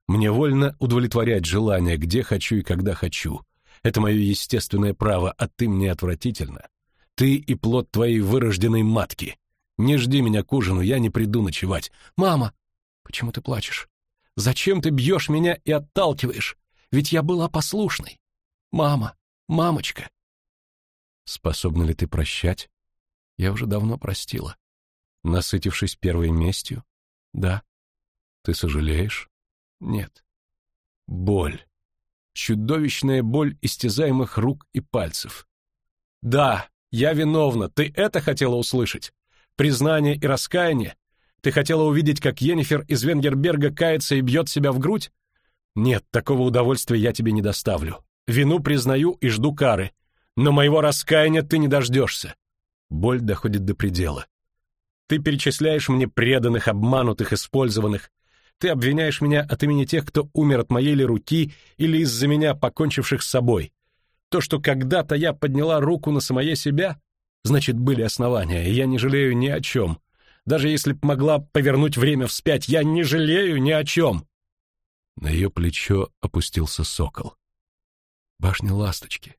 Мне вольно удовлетворять желания, где хочу и когда хочу. Это мое естественное право, а ты мне отвратительно. Ты и плод твоей вырожденной матки. Не жди меня к ужину, я не приду ночевать. Мама, почему ты плачешь? Зачем ты бьешь меня и отталкиваешь? Ведь я была послушной. Мама, мамочка. Способна ли ты прощать? Я уже давно простила. Насытившись первой местью? Да. Ты сожалеешь? Нет. Боль. Чудовищная боль истязаемых рук и пальцев. Да, я виновна, ты это хотела услышать? Признание и раскаяние? Ты хотела увидеть, как Йеннифер из Венгерберга кается и бьет себя в грудь? Нет, такого удовольствия я тебе не доставлю. Вину признаю и жду кары. Но моего раскаяния ты не дождешься. Боль доходит до предела. Ты перечисляешь мне преданных, обманутых, использованных. Ты обвиняешь меня от имени тех, кто умер от моей ли руки или из-за меня покончивших с собой. То, что когда-то я подняла руку на самое себя, Значит, были основания, и я не жалею ни о чем. Даже если б могла повернуть время вспять, я не жалею ни о чем. На ее плечо опустился сокол. Башня ласточки.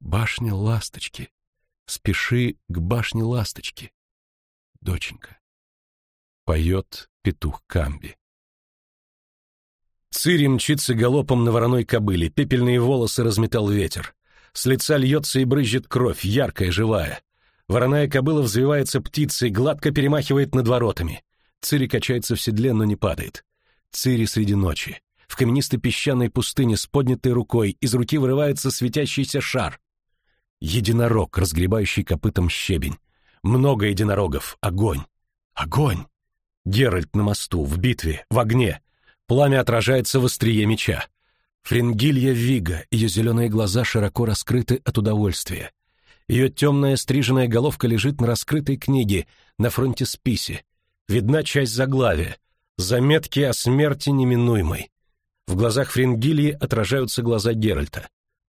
Башня ласточки. Спеши к башне ласточки. Доченька. Поет петух Камби. Цири мчится галопом на вороной кобыле, пепельные волосы разметал ветер. С лица льется и брызжет кровь, яркая, живая. Вороная кобыла взвивается птицей, гладко перемахивает над воротами. Цири качается в седле, но не падает. Цири среди ночи. В каменистой песчаной пустыне с поднятой рукой из руки вырывается светящийся шар. Единорог, разгребающий копытом щебень. Много единорогов. Огонь. Огонь. Геральт на мосту, в битве, в огне. Пламя отражается в острие меча. Фрингилья Вига, ее зеленые глаза широко раскрыты от удовольствия. Ее темная стриженная головка лежит на раскрытой книге на фронте списи. Видна часть заглавия. Заметки о смерти неминуемой. В глазах Фрингильи отражаются глаза Геральта.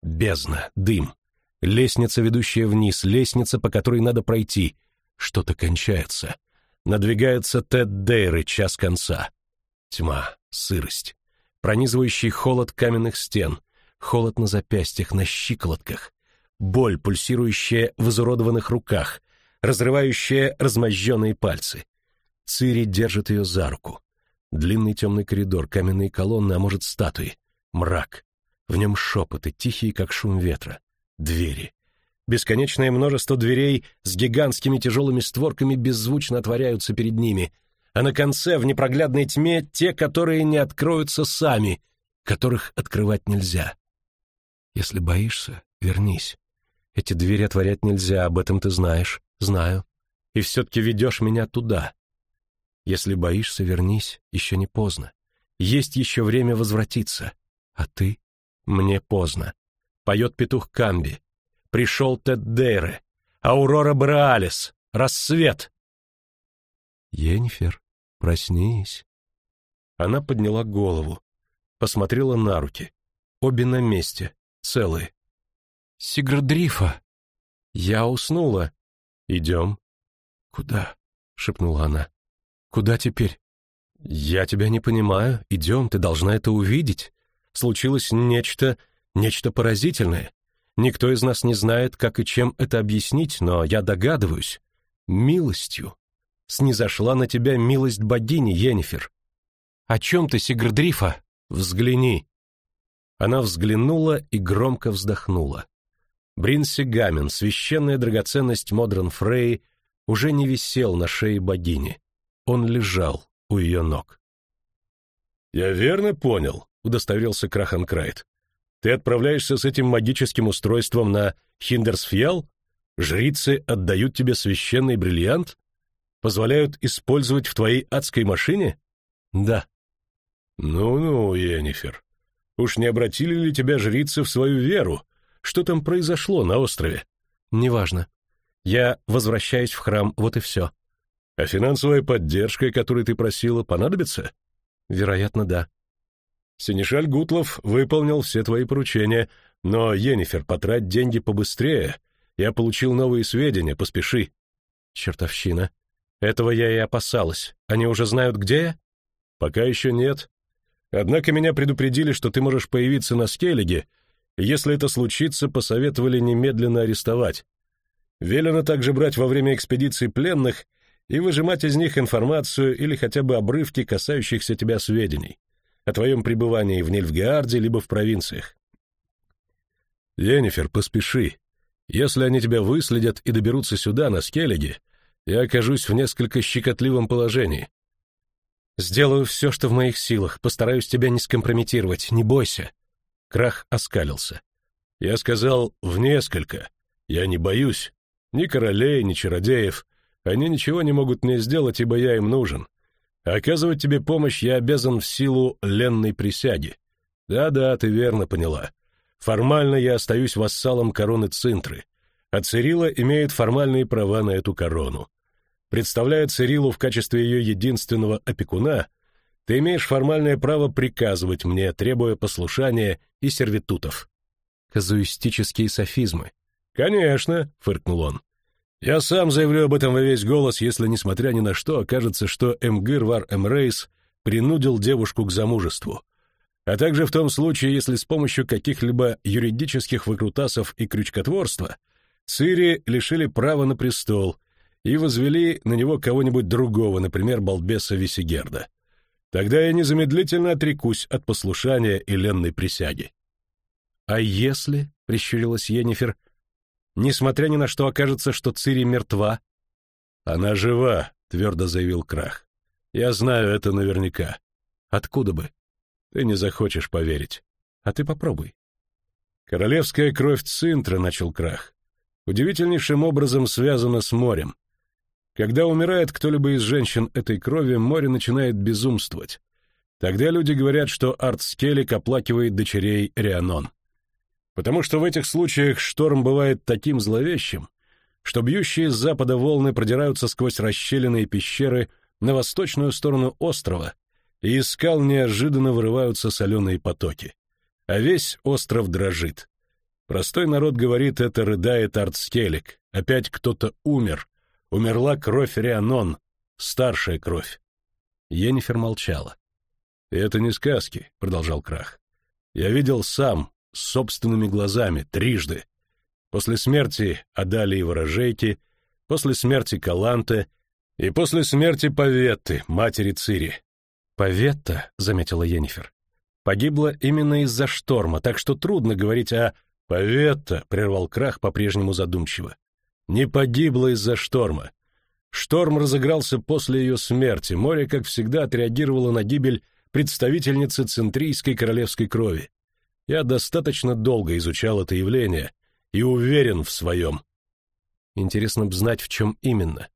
Бездна, дым. Лестница, ведущая вниз, лестница, по которой надо пройти. Что-то кончается. Надвигается Тед Дейры, час конца. Тьма, сырость пронизывающий холод каменных стен, холод на запястьях, на щиколотках, боль, пульсирующая в изуродованных руках, разрывающая размозженные пальцы. Цири держит ее за руку. Длинный темный коридор, каменные колонны, а может, статуи. Мрак. В нем шепоты, тихие, как шум ветра. Двери. Бесконечное множество дверей с гигантскими тяжелыми створками беззвучно отворяются перед ними — а на конце в непроглядной тьме те, которые не откроются сами, которых открывать нельзя. Если боишься, вернись. Эти двери отворять нельзя, об этом ты знаешь. Знаю. И все-таки ведешь меня туда. Если боишься, вернись, еще не поздно. Есть еще время возвратиться. А ты? Мне поздно. Поет петух Камби. Пришел Тед Дейре. Аурора Браалис. Рассвет. Енифер, Проснись. Она подняла голову, посмотрела на руки. Обе на месте, целые. Сигрдрифа. Я уснула. Идем. «Куда?» — шепнула она. «Куда теперь?» «Я тебя не понимаю. Идем, ты должна это увидеть. Случилось нечто, нечто поразительное. Никто из нас не знает, как и чем это объяснить, но я догадываюсь. Милостью. Снизошла на тебя милость богини, Йеннифер. О чем ты, Сигрдрифа? Взгляни. Она взглянула и громко вздохнула. Бринси Гамен, священная драгоценность Модран Фрей, уже не висел на шее богини. Он лежал у ее ног. «Я верно понял», — удостоверился Краханкрайт. «Ты отправляешься с этим магическим устройством на Хиндерсфьял? Жрицы отдают тебе священный бриллиант? Позволяют использовать в твоей адской машине?» «Да». «Ну-ну, Енифер, уж не обратили ли тебя жрицы в свою веру, что там произошло на острове? Неважно. Я возвращаюсь в храм, вот и все. А финансовая поддержка, которой ты просила, понадобится? Вероятно, да. Синишаль Гутлов выполнил все твои поручения, но, Енифер, потрать деньги побыстрее. Я получил новые сведения, поспеши. Чертовщина. Этого я и опасалась. Они уже знают, где я? Пока еще нет. Однако меня предупредили, что ты можешь появиться на Скеллиге если это случится, посоветовали немедленно арестовать. Велено также брать во время экспедиции пленных и выжимать из них информацию или хотя бы обрывки касающихся тебя сведений о твоем пребывании в Нильфгаарде либо в провинциях. Енифер, поспеши. Если они тебя выследят и доберутся сюда, на Скеллиге, я окажусь в несколько щекотливом положении. Сделаю все, что в моих силах, постараюсь тебя не скомпрометировать, не бойся. Крах оскалился. Я сказал «в несколько». Я не боюсь. Ни королей, ни чародеев. Они ничего не могут мне сделать, ибо я им нужен. А оказывать тебе помощь я обязан в силу ленной присяги. Да-да, ты верно поняла. Формально я остаюсь вассалом короны Цинтры, а Цирила имеет формальные права на эту корону. Представляя Цирилу в качестве ее единственного опекуна, ты имеешь формальное право приказывать мне, требуя послушания и сервитутов. Казуистические софизмы. Конечно, фыркнул он. Я сам заявлю об этом во весь голос, если, несмотря ни на что, окажется, что Эмгир Вар Эмрейс принудил девушку к замужеству. А также в том случае, если с помощью каких-либо юридических выкрутасов и крючкотворства Цири лишили права на престол и возвели на него кого-нибудь другого, например, балбеса Висигерда. Тогда я незамедлительно отрекусь от послушания и ленной присяги. А если, прищурилась Енифер, несмотря ни на что окажется, что Цири мертва? Она жива, твердо заявил Крах. Я знаю это наверняка. Откуда бы? Ты не захочешь поверить. А ты попробуй. Королевская кровь Цинтра, начал Крах, удивительнейшим образом связана с морем. Когда умирает кто-либо из женщин этой крови, море начинает безумствовать. Тогда люди говорят, что Артскелик оплакивает дочерей Рианон. Потому что в этих случаях шторм бывает таким зловещим, что бьющие с запада волны продираются сквозь расщелины пещеры на восточную сторону острова, и из скал неожиданно вырываются соленые потоки. А весь остров дрожит. Простой народ говорит, это рыдает Артскелик, опять кто-то умер, Умерла кровь Рианон, старшая кровь. Енифер молчала. «Это не сказки», — продолжал Крах. «Я видел сам, собственными глазами, трижды. После смерти Адалии Ворожейки, после смерти Каланте и после смерти Поветты, матери Цири». «Поветта», — заметила Енифер, — «погибла именно из-за шторма, так что трудно говорить о...» «Поветта», — прервал Крах по-прежнему задумчиво не погибла из-за шторма. Шторм разыгрался после ее смерти, море, как всегда, отреагировало на гибель представительницы центрийской королевской крови. Я достаточно долго изучал это явление и уверен в своем. Интересно б знать, в чем именно.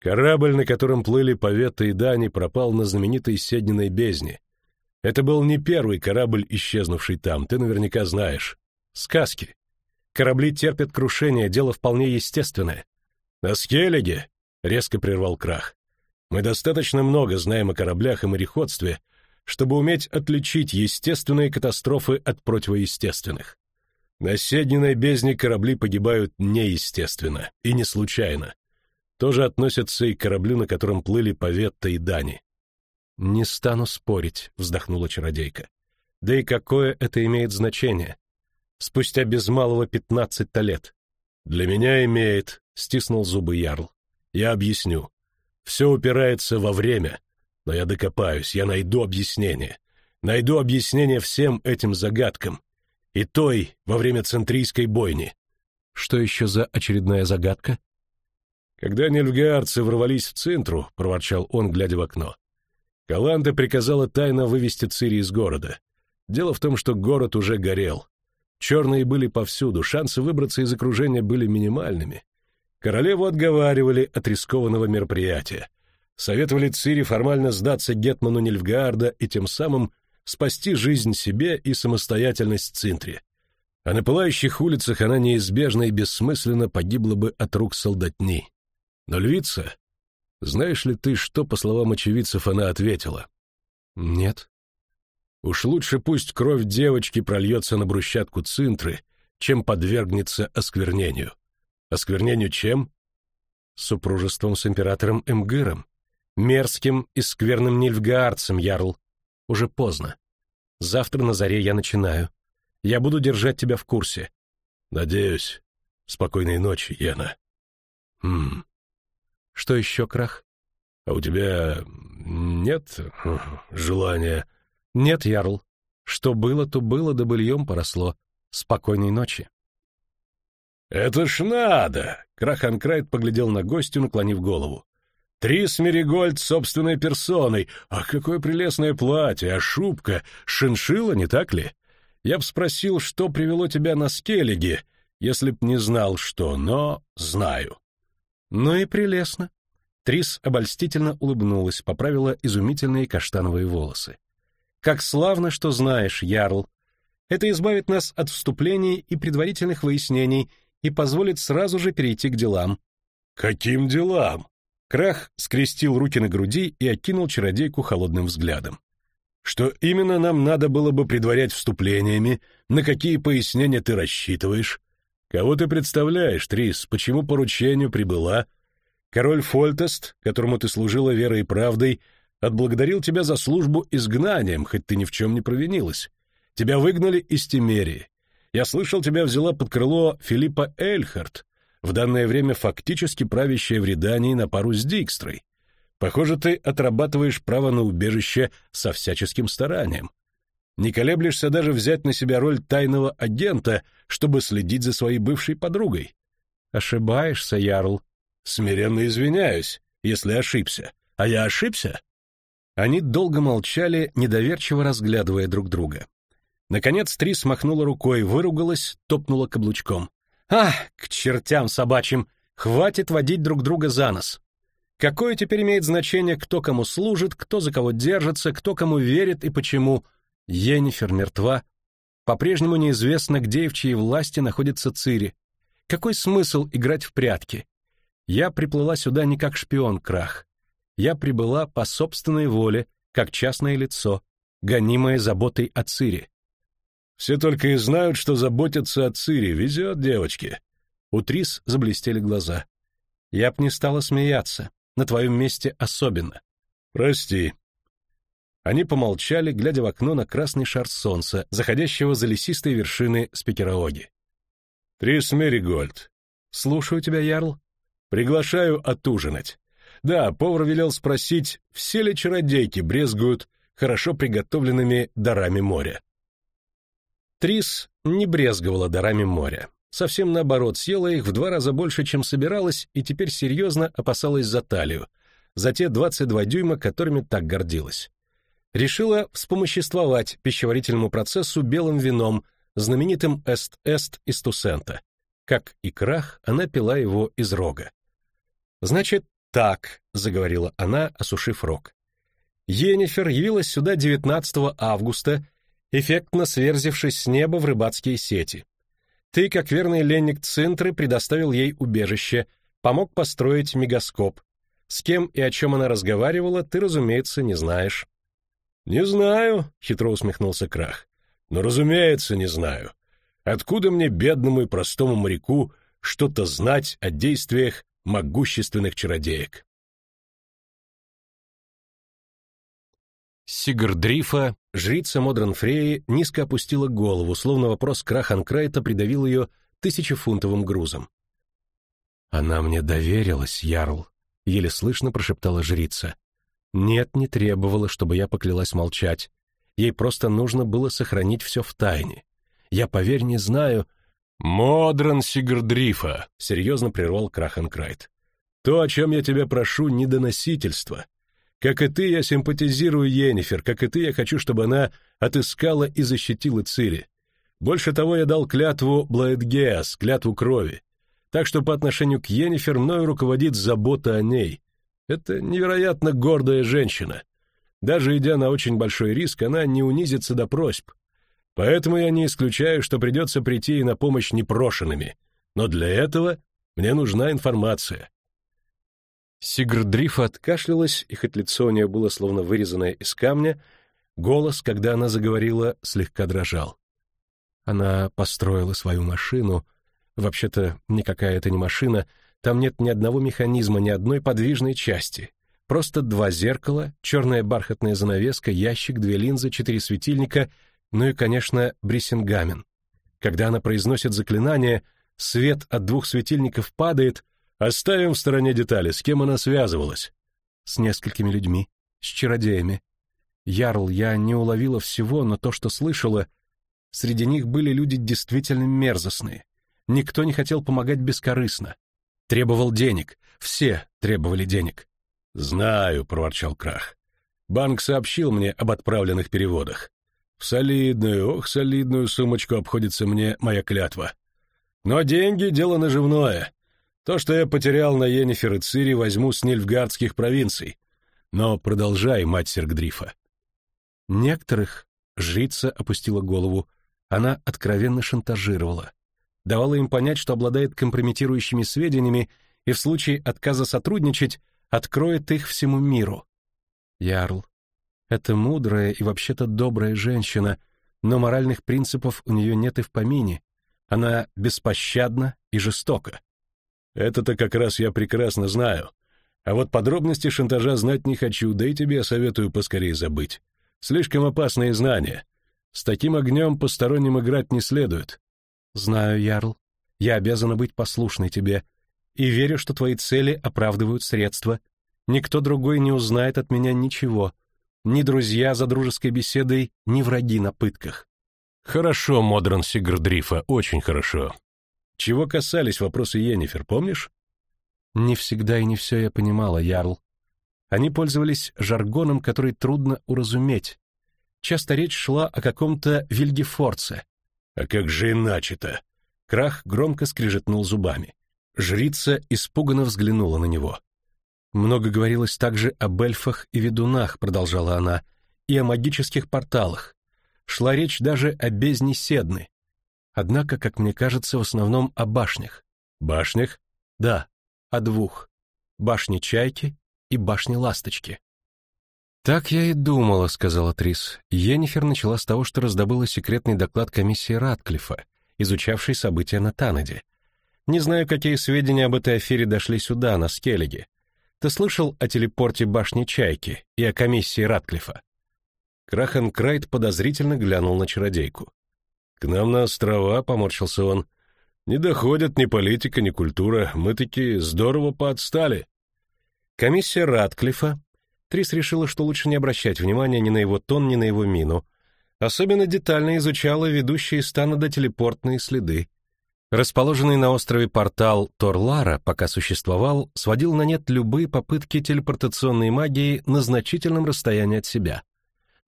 Корабль, на котором плыли Повета и Дани, пропал на знаменитой Седниной бездне. Это был не первый корабль, исчезнувший там, ты наверняка знаешь. Сказки. Корабли терпят крушение, дело вполне естественное. На Скеллиге, резко прервал Крах, мы достаточно много знаем о кораблях и мореходстве, чтобы уметь отличить естественные катастрофы от противоестественных. На Седниной бездне корабли погибают неестественно и не случайно. тоже относятся и кораблю, на котором плыли Поветта и Дани. «Не стану спорить», — вздохнула чародейка. «Да и какое это имеет значение? Спустя без малого пятнадцать-то лет». «Для меня имеет», — стиснул зубы Ярл. «Я объясню. Все упирается во время, но я докопаюсь, я найду объяснение. Найду объяснение всем этим загадкам. И той во время центрийской бойни». «Что еще за очередная загадка?» «Когда нельфгаарцы ворвались в центру», — проворчал он, глядя в окно, Каланта приказала тайно вывести Цири из города. Дело в том, что город уже горел. Черные были повсюду, шансы выбраться из окружения были минимальными. Королеву отговаривали от рискованного мероприятия. Советовали Цири формально сдаться Гетману Нильфгаарда и тем самым спасти жизнь себе и самостоятельность Цинтри. А на пылающих улицах она неизбежно и бессмысленно погибла бы от рук солдатни. Но львица знаешь ли ты, что, по словам очевидцев, она ответила? Нет. Уж лучше пусть кровь девочки прольется на брусчатку цинтры, чем подвергнется осквернению. Осквернению чем? Супружеством с императором Эмгыром. Мерзким и скверным нильфгаарцем, Ярл. Уже поздно. Завтра на заре я начинаю. Я буду держать тебя в курсе. Надеюсь. Спокойной ночи, Яна. Хм. Что еще, Крах? А у тебя нет желания? Нет, Ярл. Что было, то было, да быльем поросло. Спокойной ночи. Это ж надо! Краханкрайт поглядел на гостю, наклонив голову. Трис Меригольд собственной персоной. Ах, какое прелестное платье, а шубка, шиншила, не так ли? Я б спросил, что привело тебя на скеллиге, если б не знал, что, но знаю. Ну и прелестно. Трис обольстительно улыбнулась, поправила изумительные каштановые волосы. Как славно, что знаешь, Ярл. Это избавит нас от вступлений и предварительных выяснений и позволит сразу же перейти к делам. Каким делам? Крах скрестил руки на груди и окинул чародейку холодным взглядом. Что именно нам надо было бы предварять вступлениями, на какие пояснения ты рассчитываешь? Кого ты представляешь, Трис, почему поручению прибыла? Король Фольтест, которому ты служила верой и правдой, отблагодарил тебя за службу изгнанием, хоть ты ни в чем не провинилась. Тебя выгнали из Тимерии. Я слышал, тебя взяла под крыло Филиппа Эльхард, в данное время фактически правящая в Редании на пару с Дикстрой. Похоже, ты отрабатываешь право на убежище со всяческим старанием не колеблешься даже взять на себя роль тайного агента, чтобы следить за своей бывшей подругой. Ошибаешься, Ярл. Смиренно извиняюсь, если ошибся. А я ошибся? Они долго молчали, недоверчиво разглядывая друг друга. Наконец Трис махнула рукой, выругалась, топнула каблучком. «Ах, к чертям собачьим! Хватит водить друг друга за нос! Какое теперь имеет значение, кто кому служит, кто за кого держится, кто кому верит и почему? Йеннифер мертва. По-прежнему неизвестно, где и в чьей власти находится Цири. Какой смысл играть в прятки? Я приплыла сюда не как шпион Крах. Я прибыла по собственной воле, как частное лицо, гонимое заботой о Цири. Все только и знают, что заботятся о Цири. Везет девочке. У Трис заблестели глаза. Я б не стала смеяться. На твоем месте особенно. Прости. Они помолчали, глядя в окно на красный шар солнца, заходящего за лесистые вершины Спикераоги. «Трис Меригольд». «Слушаю тебя, Ярл». «Приглашаю отужинать. Да, повар велел спросить, все ли чародейки брезгуют хорошо приготовленными дарами моря». Трис не брезговала дарами моря. Совсем наоборот, съела их в два раза больше, чем собиралась, и теперь серьезно опасалась за талию, за те 22 дюйма, которыми так гордилась решила вспомоществовать пищеварительному процессу белым вином, знаменитым эст-эст из Тусента. Как и Крах, она пила его из рога. «Значит, так», — заговорила она, осушив рог. Енифер явилась сюда 19 августа, эффектно сверзившись с неба в рыбацкие сети. Ты, как верный ленник Цинтры, предоставил ей убежище, помог построить мегаскоп. С кем и о чем она разговаривала, ты, разумеется, не знаешь. «Не знаю», — хитро усмехнулся Крах. «Но, разумеется, не знаю. Откуда мне, бедному и простому моряку, что-то знать о действиях могущественных чародеек. Сигардрифа, жрица Модран Фреи, низко опустила голову, словно вопрос Краханкрайта придавил ее тысячефунтовым грузом. «Она мне доверилась, Ярл», — еле слышно прошептала жрица. «Нет, не требовала, чтобы я поклялась молчать. Ей просто нужно было сохранить все в тайне. Я, поверь, не знаю...» «Модран Сигардрифа», — серьезно прервал Краханкрайт. «То, о чем я тебя прошу, не доносительство. Как и ты, я симпатизирую Йеннифер, как и ты, я хочу, чтобы она отыскала и защитила Цири. Больше того, я дал клятву Блаэдгеас, клятву крови. Так что по отношению к Йеннифер мною руководит забота о ней. Это невероятно гордая женщина. Даже идя на очень большой риск, она не унизится до просьб. Поэтому я не исключаю, что придется прийти ей на помощь непрошенными. Но для этого мне нужна информация. Сигрдрифа откашлялась, и хоть лицо у нее было словно вырезанное из камня, голос, когда она заговорила, слегка дрожал. Она построила свою машину. Вообще-то никакая это не машина, там нет ни одного механизма, ни одной подвижной части. Просто два зеркала, черная бархатная занавеска, ящик, две линзы, четыре светильника, ну и, конечно, бриссингамен. Когда она произносит заклинание, свет от двух светильников падает, оставим в стороне детали, с кем она связывалась. С несколькими людьми, с чародеями. Ярл, я не уловила всего, но то, что слышала, Среди них были люди действительно мерзостные. Никто не хотел помогать бескорыстно. Требовал денег. Все требовали денег. «Знаю», — проворчал Крах. «Банк сообщил мне об отправленных переводах. В солидную, ох, солидную сумочку обходится мне моя клятва. Но деньги — дело наживное. То, что я потерял на Йеннифер и Цири, возьму с Нильфгардских провинций. Но продолжай, мать Сергдрифа. Некоторых, — жрица опустила голову, — она откровенно шантажировала. Давала им понять, что обладает компрометирующими сведениями и в случае отказа сотрудничать откроет их всему миру. Ярл. Это мудрая и вообще-то добрая женщина, но моральных принципов у нее нет и в помине. Она беспощадна и жестока. Это-то как раз я прекрасно знаю. А вот подробности шантажа знать не хочу, да и тебе советую поскорее забыть. Слишком опасные знания. С таким огнем посторонним играть не следует. Знаю, Ярл. Я обязана быть послушной тебе. И верю, что твои цели оправдывают средства. Никто другой не узнает от меня ничего. Ни друзья за дружеской беседой, ни враги на пытках. Хорошо, Модран Сигрдрифа, очень хорошо. Чего касались вопросы Йеннифер, помнишь? Не всегда и не все я понимала, Ярл. Они пользовались жаргоном, который трудно уразуметь, Часто речь шла о каком-то Вильгефорце. «А как же иначе-то?» Крах громко скрежетнул зубами. Жрица испуганно взглянула на него. «Много говорилось также об эльфах и ведунах», — продолжала она, — «и о магических порталах. Шла речь даже о бездне Седны. Однако, как мне кажется, в основном о башнях». «Башнях?» «Да, о двух. Башне Чайки и башне Ласточки». «Так я и думала», — сказала Трис. Йеннифер начала с того, что раздобыла секретный доклад комиссии Ратклифа, изучавшей события на Танаде. Не знаю, какие сведения об этой афере дошли сюда, на Скеллиге. Ты слышал о телепорте башни Чайки и о комиссии Ратклифа?» Крахан Крайт подозрительно глянул на чародейку. «К нам на острова», — поморщился он. «Не доходят ни политика, ни культура. Мы таки здорово поотстали». Комиссия Ратклифа Трис решила, что лучше не обращать внимания ни на его тон, ни на его мину. Особенно детально изучала ведущие из Танада телепортные следы. Расположенный на острове портал Торлара, пока существовал, сводил на нет любые попытки телепортационной магии на значительном расстоянии от себя.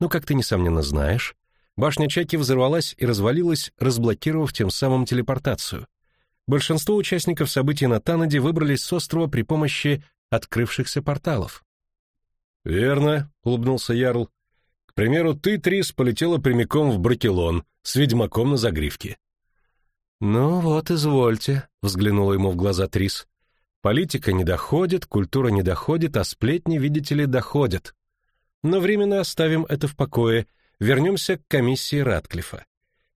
Но, как ты, несомненно, знаешь, башня Чаки взорвалась и развалилась, разблокировав тем самым телепортацию. Большинство участников событий на Танаде выбрались с острова при помощи открывшихся порталов. «Верно», — улыбнулся Ярл. «К примеру, ты, Трис, полетела прямиком в Бракелон с ведьмаком на загривке». «Ну вот, извольте», — взглянула ему в глаза Трис. «Политика не доходит, культура не доходит, а сплетни, видите ли, доходят. Но временно оставим это в покое, вернемся к комиссии Ратклифа.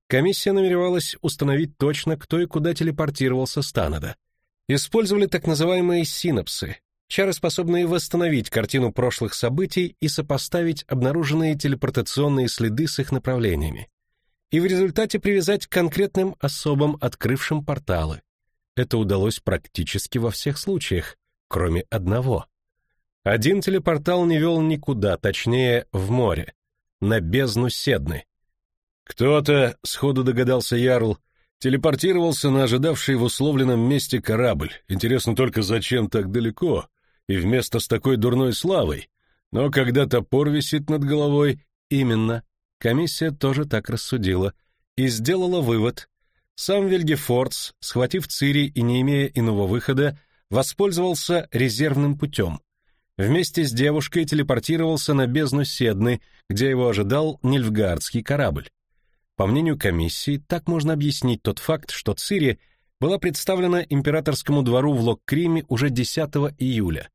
Комиссия намеревалась установить точно, кто и куда телепортировался с Танада. Использовали так называемые синапсы, чары, способные восстановить картину прошлых событий и сопоставить обнаруженные телепортационные следы с их направлениями, и в результате привязать к конкретным особам, открывшим порталы. Это удалось практически во всех случаях, кроме одного. Один телепортал не вел никуда, точнее, в море, на бездну Седны. Кто-то, сходу догадался Ярл, телепортировался на ожидавший в условленном месте корабль. Интересно только, зачем так далеко? И вместо с такой дурной славой. Но когда топор висит над головой... Именно. Комиссия тоже так рассудила. И сделала вывод. Сам Вильгефордс, схватив Цири и не имея иного выхода, воспользовался резервным путем. Вместе с девушкой телепортировался на бездну Седны, где его ожидал Нильфгардский корабль. По мнению комиссии, так можно объяснить тот факт, что Цири была представлена императорскому двору в Локкриме уже 10 июля,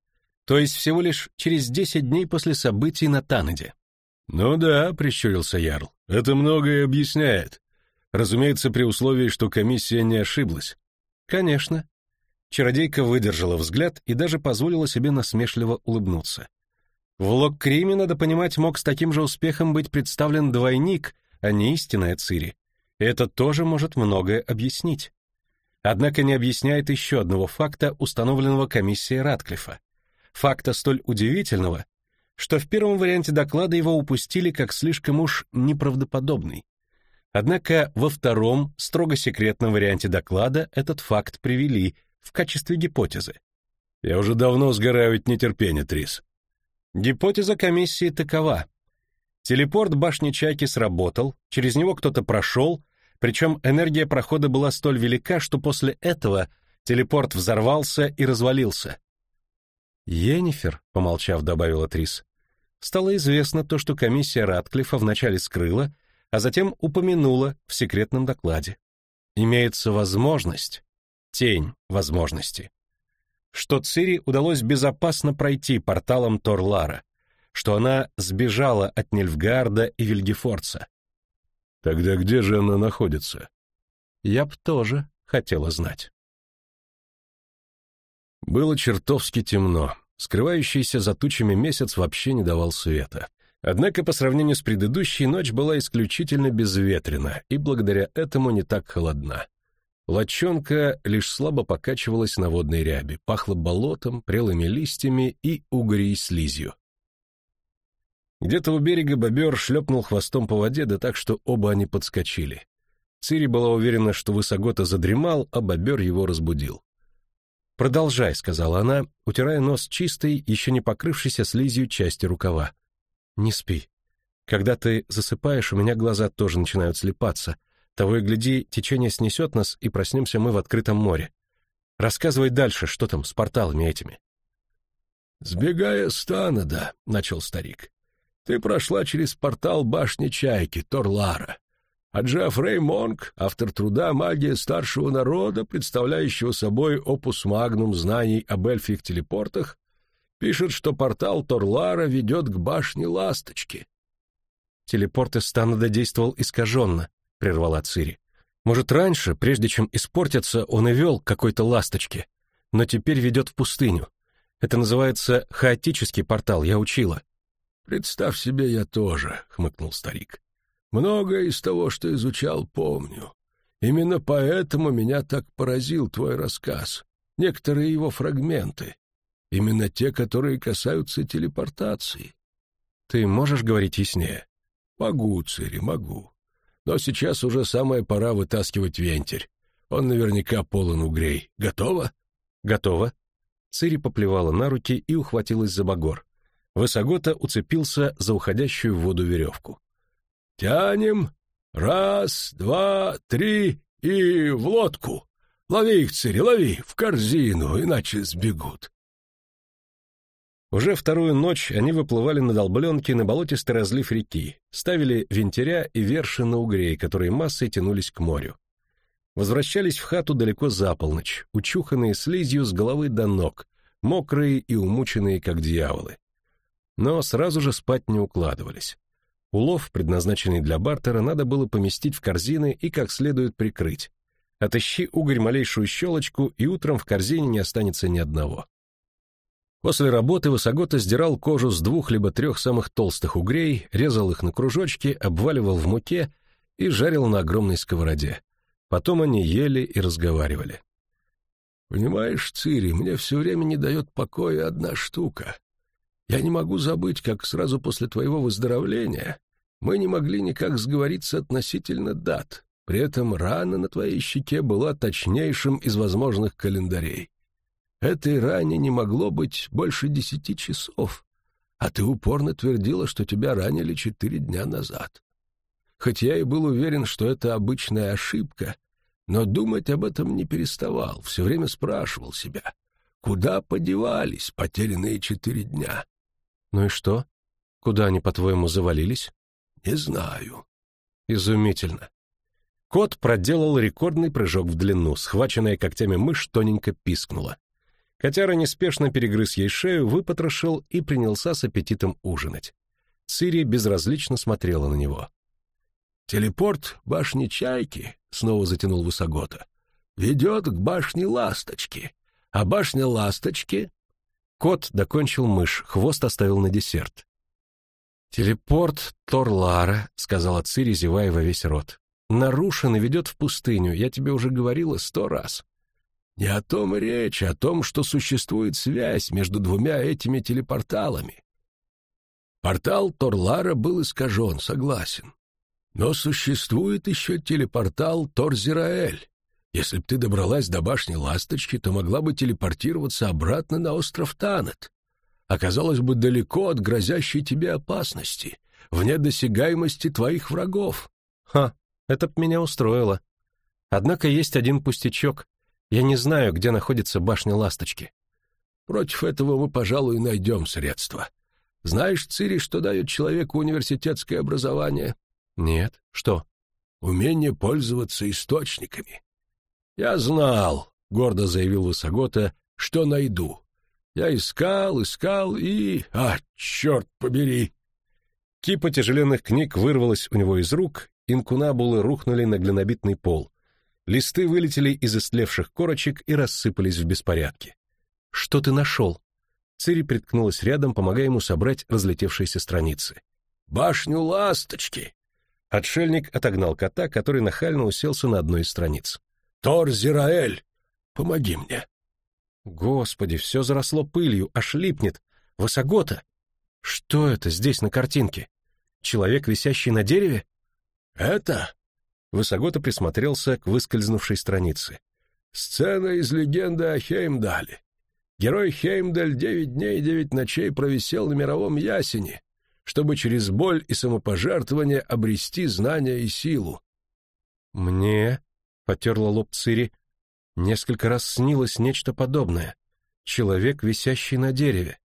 то есть всего лишь через 10 дней после событий на Танеде. «Ну да», — прищурился Ярл, — «это многое объясняет. Разумеется, при условии, что комиссия не ошиблась». «Конечно». Чародейка выдержала взгляд и даже позволила себе насмешливо улыбнуться. В Локкриме, надо понимать, мог с таким же успехом быть представлен двойник, а не истинная Цири. Это тоже может многое объяснить. Однако не объясняет еще одного факта, установленного комиссией Ратклифа. Факта столь удивительного, что в первом варианте доклада его упустили как слишком уж неправдоподобный. Однако во втором, строго секретном варианте доклада этот факт привели в качестве гипотезы. Я уже давно сгораю от нетерпения, Трис. Гипотеза комиссии такова. Телепорт башни Чайки сработал, через него кто-то прошел, причем энергия прохода была столь велика, что после этого телепорт взорвался и развалился. «Енифер», — помолчав, добавила Трис, — «стало известно то, что комиссия Ратклифа вначале скрыла, а затем упомянула в секретном докладе. Имеется возможность, тень возможности, что Цири удалось безопасно пройти порталом Торлара, что она сбежала от Нильфгарда и Вильгефорца. Тогда где же она находится? Я б тоже хотела знать. Было чертовски темно. Скрывающийся за тучами месяц вообще не давал света. Однако по сравнению с предыдущей ночь была исключительно безветренна и благодаря этому не так холодна. Лочонка лишь слабо покачивалась на водной ряби, пахло болотом, прелыми листьями и угрей слизью. Где-то у берега бобер шлепнул хвостом по воде, да так, что оба они подскочили. Цири была уверена, что Высогота задремал, а бобер его разбудил. «Продолжай», — сказала она, утирая нос чистой, еще не покрывшейся слизью части рукава. «Не спи. Когда ты засыпаешь, у меня глаза тоже начинают слепаться. Того и гляди, течение снесет нас, и проснемся мы в открытом море. Рассказывай дальше, что там с порталами этими». «Сбегая с Танада», — начал старик, ты прошла через портал башни Чайки, Торлара. А Джеффрей Монк, автор труда «Магия старшего народа», представляющего собой опус магнум знаний об эльфих телепортах, пишет, что портал Торлара ведет к башне Ласточки. «Телепорт из Станада действовал искаженно», — прервала Цири. «Может, раньше, прежде чем испортиться, он и вел какой-то ласточки, но теперь ведет в пустыню. Это называется хаотический портал, я учила. Представь себе, я тоже, хмыкнул старик. Многое из того, что изучал, помню. Именно поэтому меня так поразил твой рассказ. Некоторые его фрагменты. Именно те, которые касаются телепортации. Ты можешь говорить яснее? Могу, Цири, могу. Но сейчас уже самая пора вытаскивать вентиль. Он наверняка полон угрей. Готово? Готово. Цири поплевала на руки и ухватилась за багор. Высогота уцепился за уходящую в воду веревку. «Тянем! Раз, два, три и в лодку! Лови их, Цири, лови, в корзину, иначе сбегут!» Уже вторую ночь они выплывали на долбленке на болотистый разлив реки, ставили винтеря и верши на угрей, которые массой тянулись к морю. Возвращались в хату далеко за полночь, учуханные слизью с головы до ног, мокрые и умученные, как дьяволы но сразу же спать не укладывались. Улов, предназначенный для бартера, надо было поместить в корзины и как следует прикрыть. Отыщи угорь малейшую щелочку, и утром в корзине не останется ни одного. После работы Высогота сдирал кожу с двух либо трех самых толстых угрей, резал их на кружочки, обваливал в муке и жарил на огромной сковороде. Потом они ели и разговаривали. «Понимаешь, Цири, мне все время не дает покоя одна штука. Я не могу забыть, как сразу после твоего выздоровления мы не могли никак сговориться относительно дат. При этом рана на твоей щеке была точнейшим из возможных календарей. Этой ране не могло быть больше десяти часов, а ты упорно твердила, что тебя ранили четыре дня назад. Хоть я и был уверен, что это обычная ошибка, но думать об этом не переставал, все время спрашивал себя, куда подевались потерянные четыре дня. Ну и что? Куда они, по-твоему, завалились? Не знаю. Изумительно. Кот проделал рекордный прыжок в длину, схваченная когтями мышь тоненько пискнула. Котяра неспешно перегрыз ей шею, выпотрошил и принялся с аппетитом ужинать. Цири безразлично смотрела на него. «Телепорт башни Чайки», — снова затянул Высогота, — «ведет к башне Ласточки, а башня Ласточки...» Кот докончил мышь, хвост оставил на десерт. «Телепорт Торлара», — сказала Цири, зевая во весь рот. «Нарушен и ведет в пустыню, я тебе уже говорила сто раз». Не о том речь, а о том, что существует связь между двумя этими телепорталами. Портал Торлара был искажен, согласен. Но существует еще телепортал Торзираэль. Если б ты добралась до башни Ласточки, то могла бы телепортироваться обратно на остров Танет. Оказалось бы далеко от грозящей тебе опасности, вне досягаемости твоих врагов. Ха, это б меня устроило. Однако есть один пустячок. Я не знаю, где находится башня Ласточки. Против этого мы, пожалуй, найдем средства. Знаешь, Цири, что дает человеку университетское образование? Нет. Что? Умение пользоваться источниками. Я знал, гордо заявил Высогота, что найду. Я искал, искал и... А, черт побери! Кипа тяжеленных книг вырвалась у него из рук, инкунабулы рухнули на глинобитный пол. Листы вылетели из истлевших корочек и рассыпались в беспорядке. «Что ты нашел?» Цири приткнулась рядом, помогая ему собрать разлетевшиеся страницы. «Башню ласточки!» Отшельник отогнал кота, который нахально уселся на одной из страниц. «Тор Зираэль! Помоги мне!» Господи, все заросло пылью, аж липнет. Высогота! Что это здесь на картинке? Человек, висящий на дереве? Это Высогота присмотрелся к выскользнувшей странице. «Сцена из легенды о Хеймдале. Герой Хеймдаль девять дней и девять ночей провисел на мировом ясене, чтобы через боль и самопожертвование обрести знания и силу». «Мне», — потерла лоб Цири, — «несколько раз снилось нечто подобное. Человек, висящий на дереве».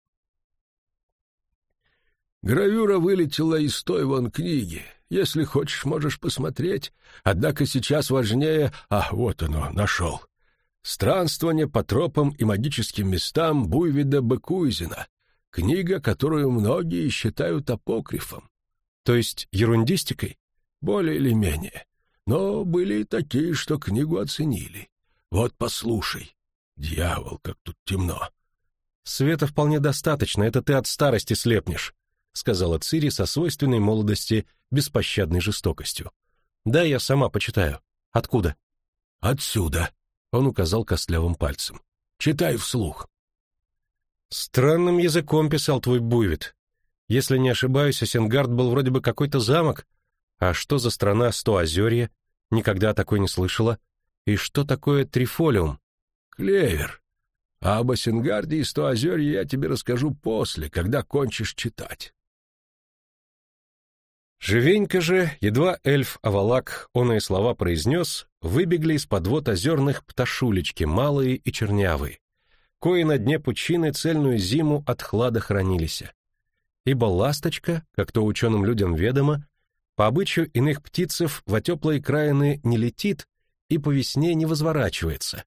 Гравюра вылетела из той вон книги. Если хочешь, можешь посмотреть. Однако сейчас важнее... А, вот оно, нашел. «Странствование по тропам и магическим местам Буйвида Бекуизена». Книга, которую многие считают апокрифом. То есть ерундистикой? Более или менее. Но были и такие, что книгу оценили. Вот послушай. Дьявол, как тут темно. Света вполне достаточно, это ты от старости слепнешь сказала Цири со свойственной молодости беспощадной жестокостью. Да, я сама почитаю. Откуда? Отсюда. Он указал костлявым пальцем. Читай вслух. Странным языком писал твой буйвит. Если не ошибаюсь, Осенгард был вроде бы какой-то замок. А что за страна Стоозерье? Никогда такой не слышала. И что такое трифолиум? Клевер. А об Осенгарде и Стоозерье я тебе расскажу после, когда кончишь читать. Живенько же, едва эльф Авалак оные слова произнес, выбегли из подвод озерных пташулечки, малые и чернявые, кои на дне пучины цельную зиму от хлада хранились. Ибо ласточка, как то ученым людям ведомо, по обычаю иных птицев во теплые краины не летит и по весне не возворачивается,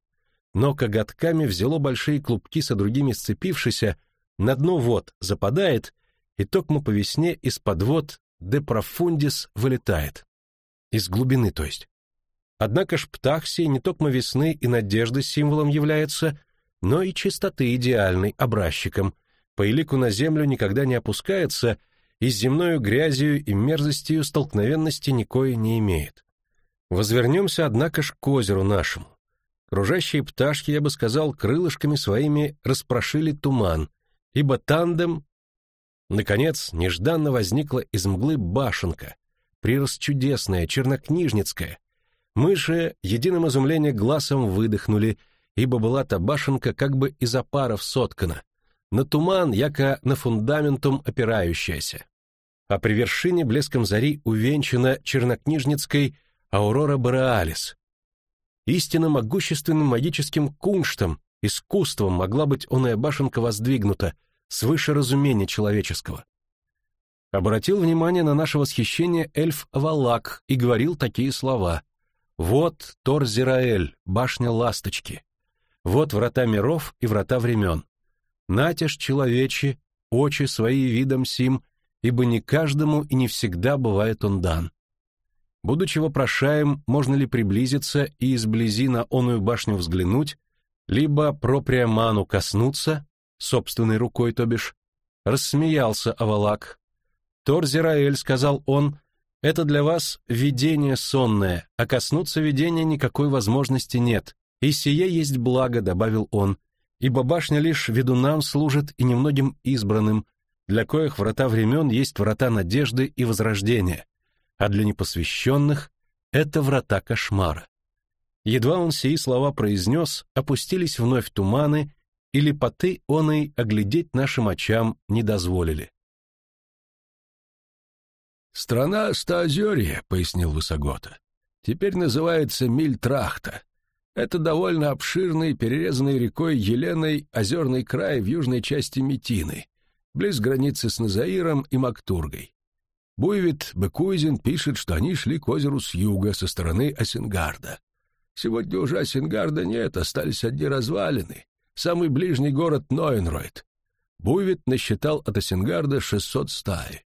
но коготками взяло большие клубки со другими сцепившися, на дно вод западает, и токмо по весне из подвод де профундис вылетает. Из глубины, то есть. Однако ж птах сей не только весны и надежды символом является, но и чистоты идеальной, образчиком, по элику на землю никогда не опускается и с земною грязью и мерзостью столкновенности никое не имеет. Возвернемся, однако ж, к озеру нашему. Кружащие пташки, я бы сказал, крылышками своими распрошили туман, ибо тандем... Наконец, нежданно возникла из мглы башенка, прирасчудесная, чернокнижницкая. Мы же единым изумлением глазом выдохнули, ибо была та башенка как бы из опаров соткана, на туман, яко на фундаментум опирающаяся. А при вершине блеском зари увенчана чернокнижницкой аурора бореалис, истинно могущественным магическим кунштом, искусством могла быть оная башенка воздвигнута, свыше разумения человеческого. Обратил внимание на наше восхищение эльф Валак и говорил такие слова. «Вот Тор-Зираэль, башня ласточки. Вот врата миров и врата времен. Натяж человечи, очи свои видом сим, ибо не каждому и не всегда бывает он дан. Будучи вопрошаем, можно ли приблизиться и изблизи на оную башню взглянуть, либо проприаману коснуться, собственной рукой, то бишь, рассмеялся Авалак. Торзираэль, сказал он, это для вас видение сонное, а коснуться видения никакой возможности нет, и сие есть благо, добавил он, ибо башня лишь ведунам служит и немногим избранным, для коих врата времен есть врата надежды и возрождения, а для непосвященных — это врата кошмара. Едва он сии слова произнес, опустились вновь туманы, и лепоты оной оглядеть нашим очам не дозволили. «Страна Стаозерье», — пояснил Высогота, — «теперь называется Мильтрахта. Это довольно обширный, перерезанный рекой Еленой озерный край в южной части Метины, близ границы с Назаиром и Мактургой. Буйвит Бекуизин пишет, что они шли к озеру с юга, со стороны Осенгарда. Сегодня уже Осенгарда нет, остались одни развалины. Самый ближний город Нойенройд. Буйвит насчитал от Осенгарда 600 стаи.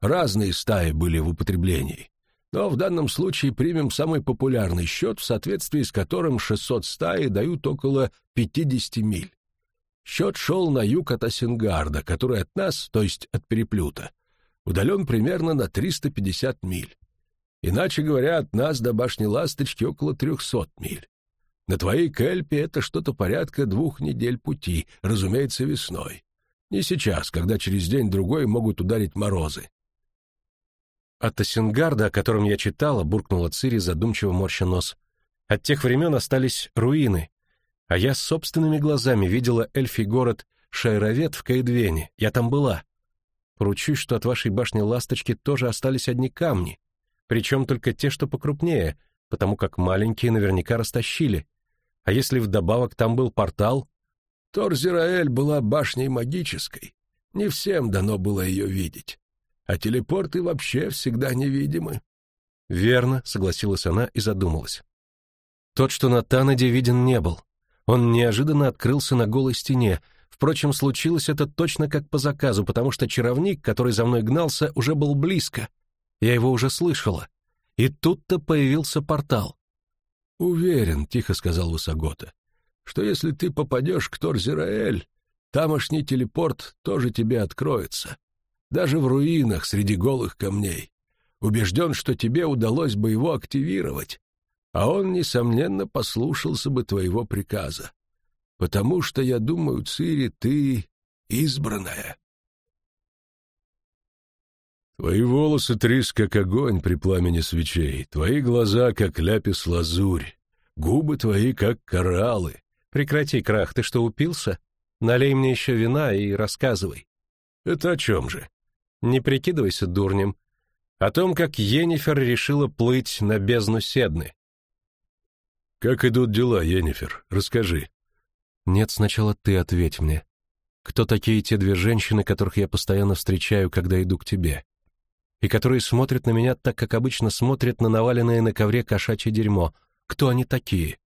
Разные стаи были в употреблении. Но в данном случае примем самый популярный счет, в соответствии с которым 600 стаи дают около 50 миль. Счет шел на юг от Осенгарда, который от нас, то есть от Переплюта, удален примерно на 350 миль. Иначе говоря, от нас до башни Ласточки около 300 миль. На твоей Кельпе это что-то порядка двух недель пути, разумеется, весной. Не сейчас, когда через день-другой могут ударить морозы. От Тассингарда, о котором я читала, буркнула Цири, задумчиво морща нос. От тех времен остались руины, а я собственными глазами видела эльфий город Шайровет в Каэдвене, я там была. Поручусь, что от вашей башни Ласточки тоже остались одни камни, причем только те, что покрупнее, потому как маленькие наверняка растащили. А если вдобавок там был портал? Торзираэль была башней магической. Не всем дано было ее видеть. А телепорты вообще всегда невидимы. Верно, согласилась она и задумалась. Тот, что на Танаде виден не был. Он неожиданно открылся на голой стене, Впрочем, случилось это точно как по заказу, потому что чаровник, который за мной гнался, уже был близко. Я его уже слышала. И тут-то появился портал. «Уверен», — тихо сказал Высогота, — «что если ты попадешь к Торзираэль, тамошний телепорт тоже тебе откроется. Даже в руинах среди голых камней. Убежден, что тебе удалось бы его активировать, а он, несомненно, послушался бы твоего приказа потому что, я думаю, Цири, ты избранная. Твои волосы трис, как огонь при пламени свечей, твои глаза, как ляпис-лазурь, губы твои, как кораллы. Прекрати, Крах, ты что, упился? Налей мне еще вина и рассказывай. Это о чем же? Не прикидывайся дурнем. О том, как Енифер решила плыть на бездну Седны. Как идут дела, Енифер? Расскажи. Нет, сначала ты ответь мне. Кто такие те две женщины, которых я постоянно встречаю, когда иду к тебе? И которые смотрят на меня так, как обычно смотрят на наваленное на ковре кошачье дерьмо. Кто они такие?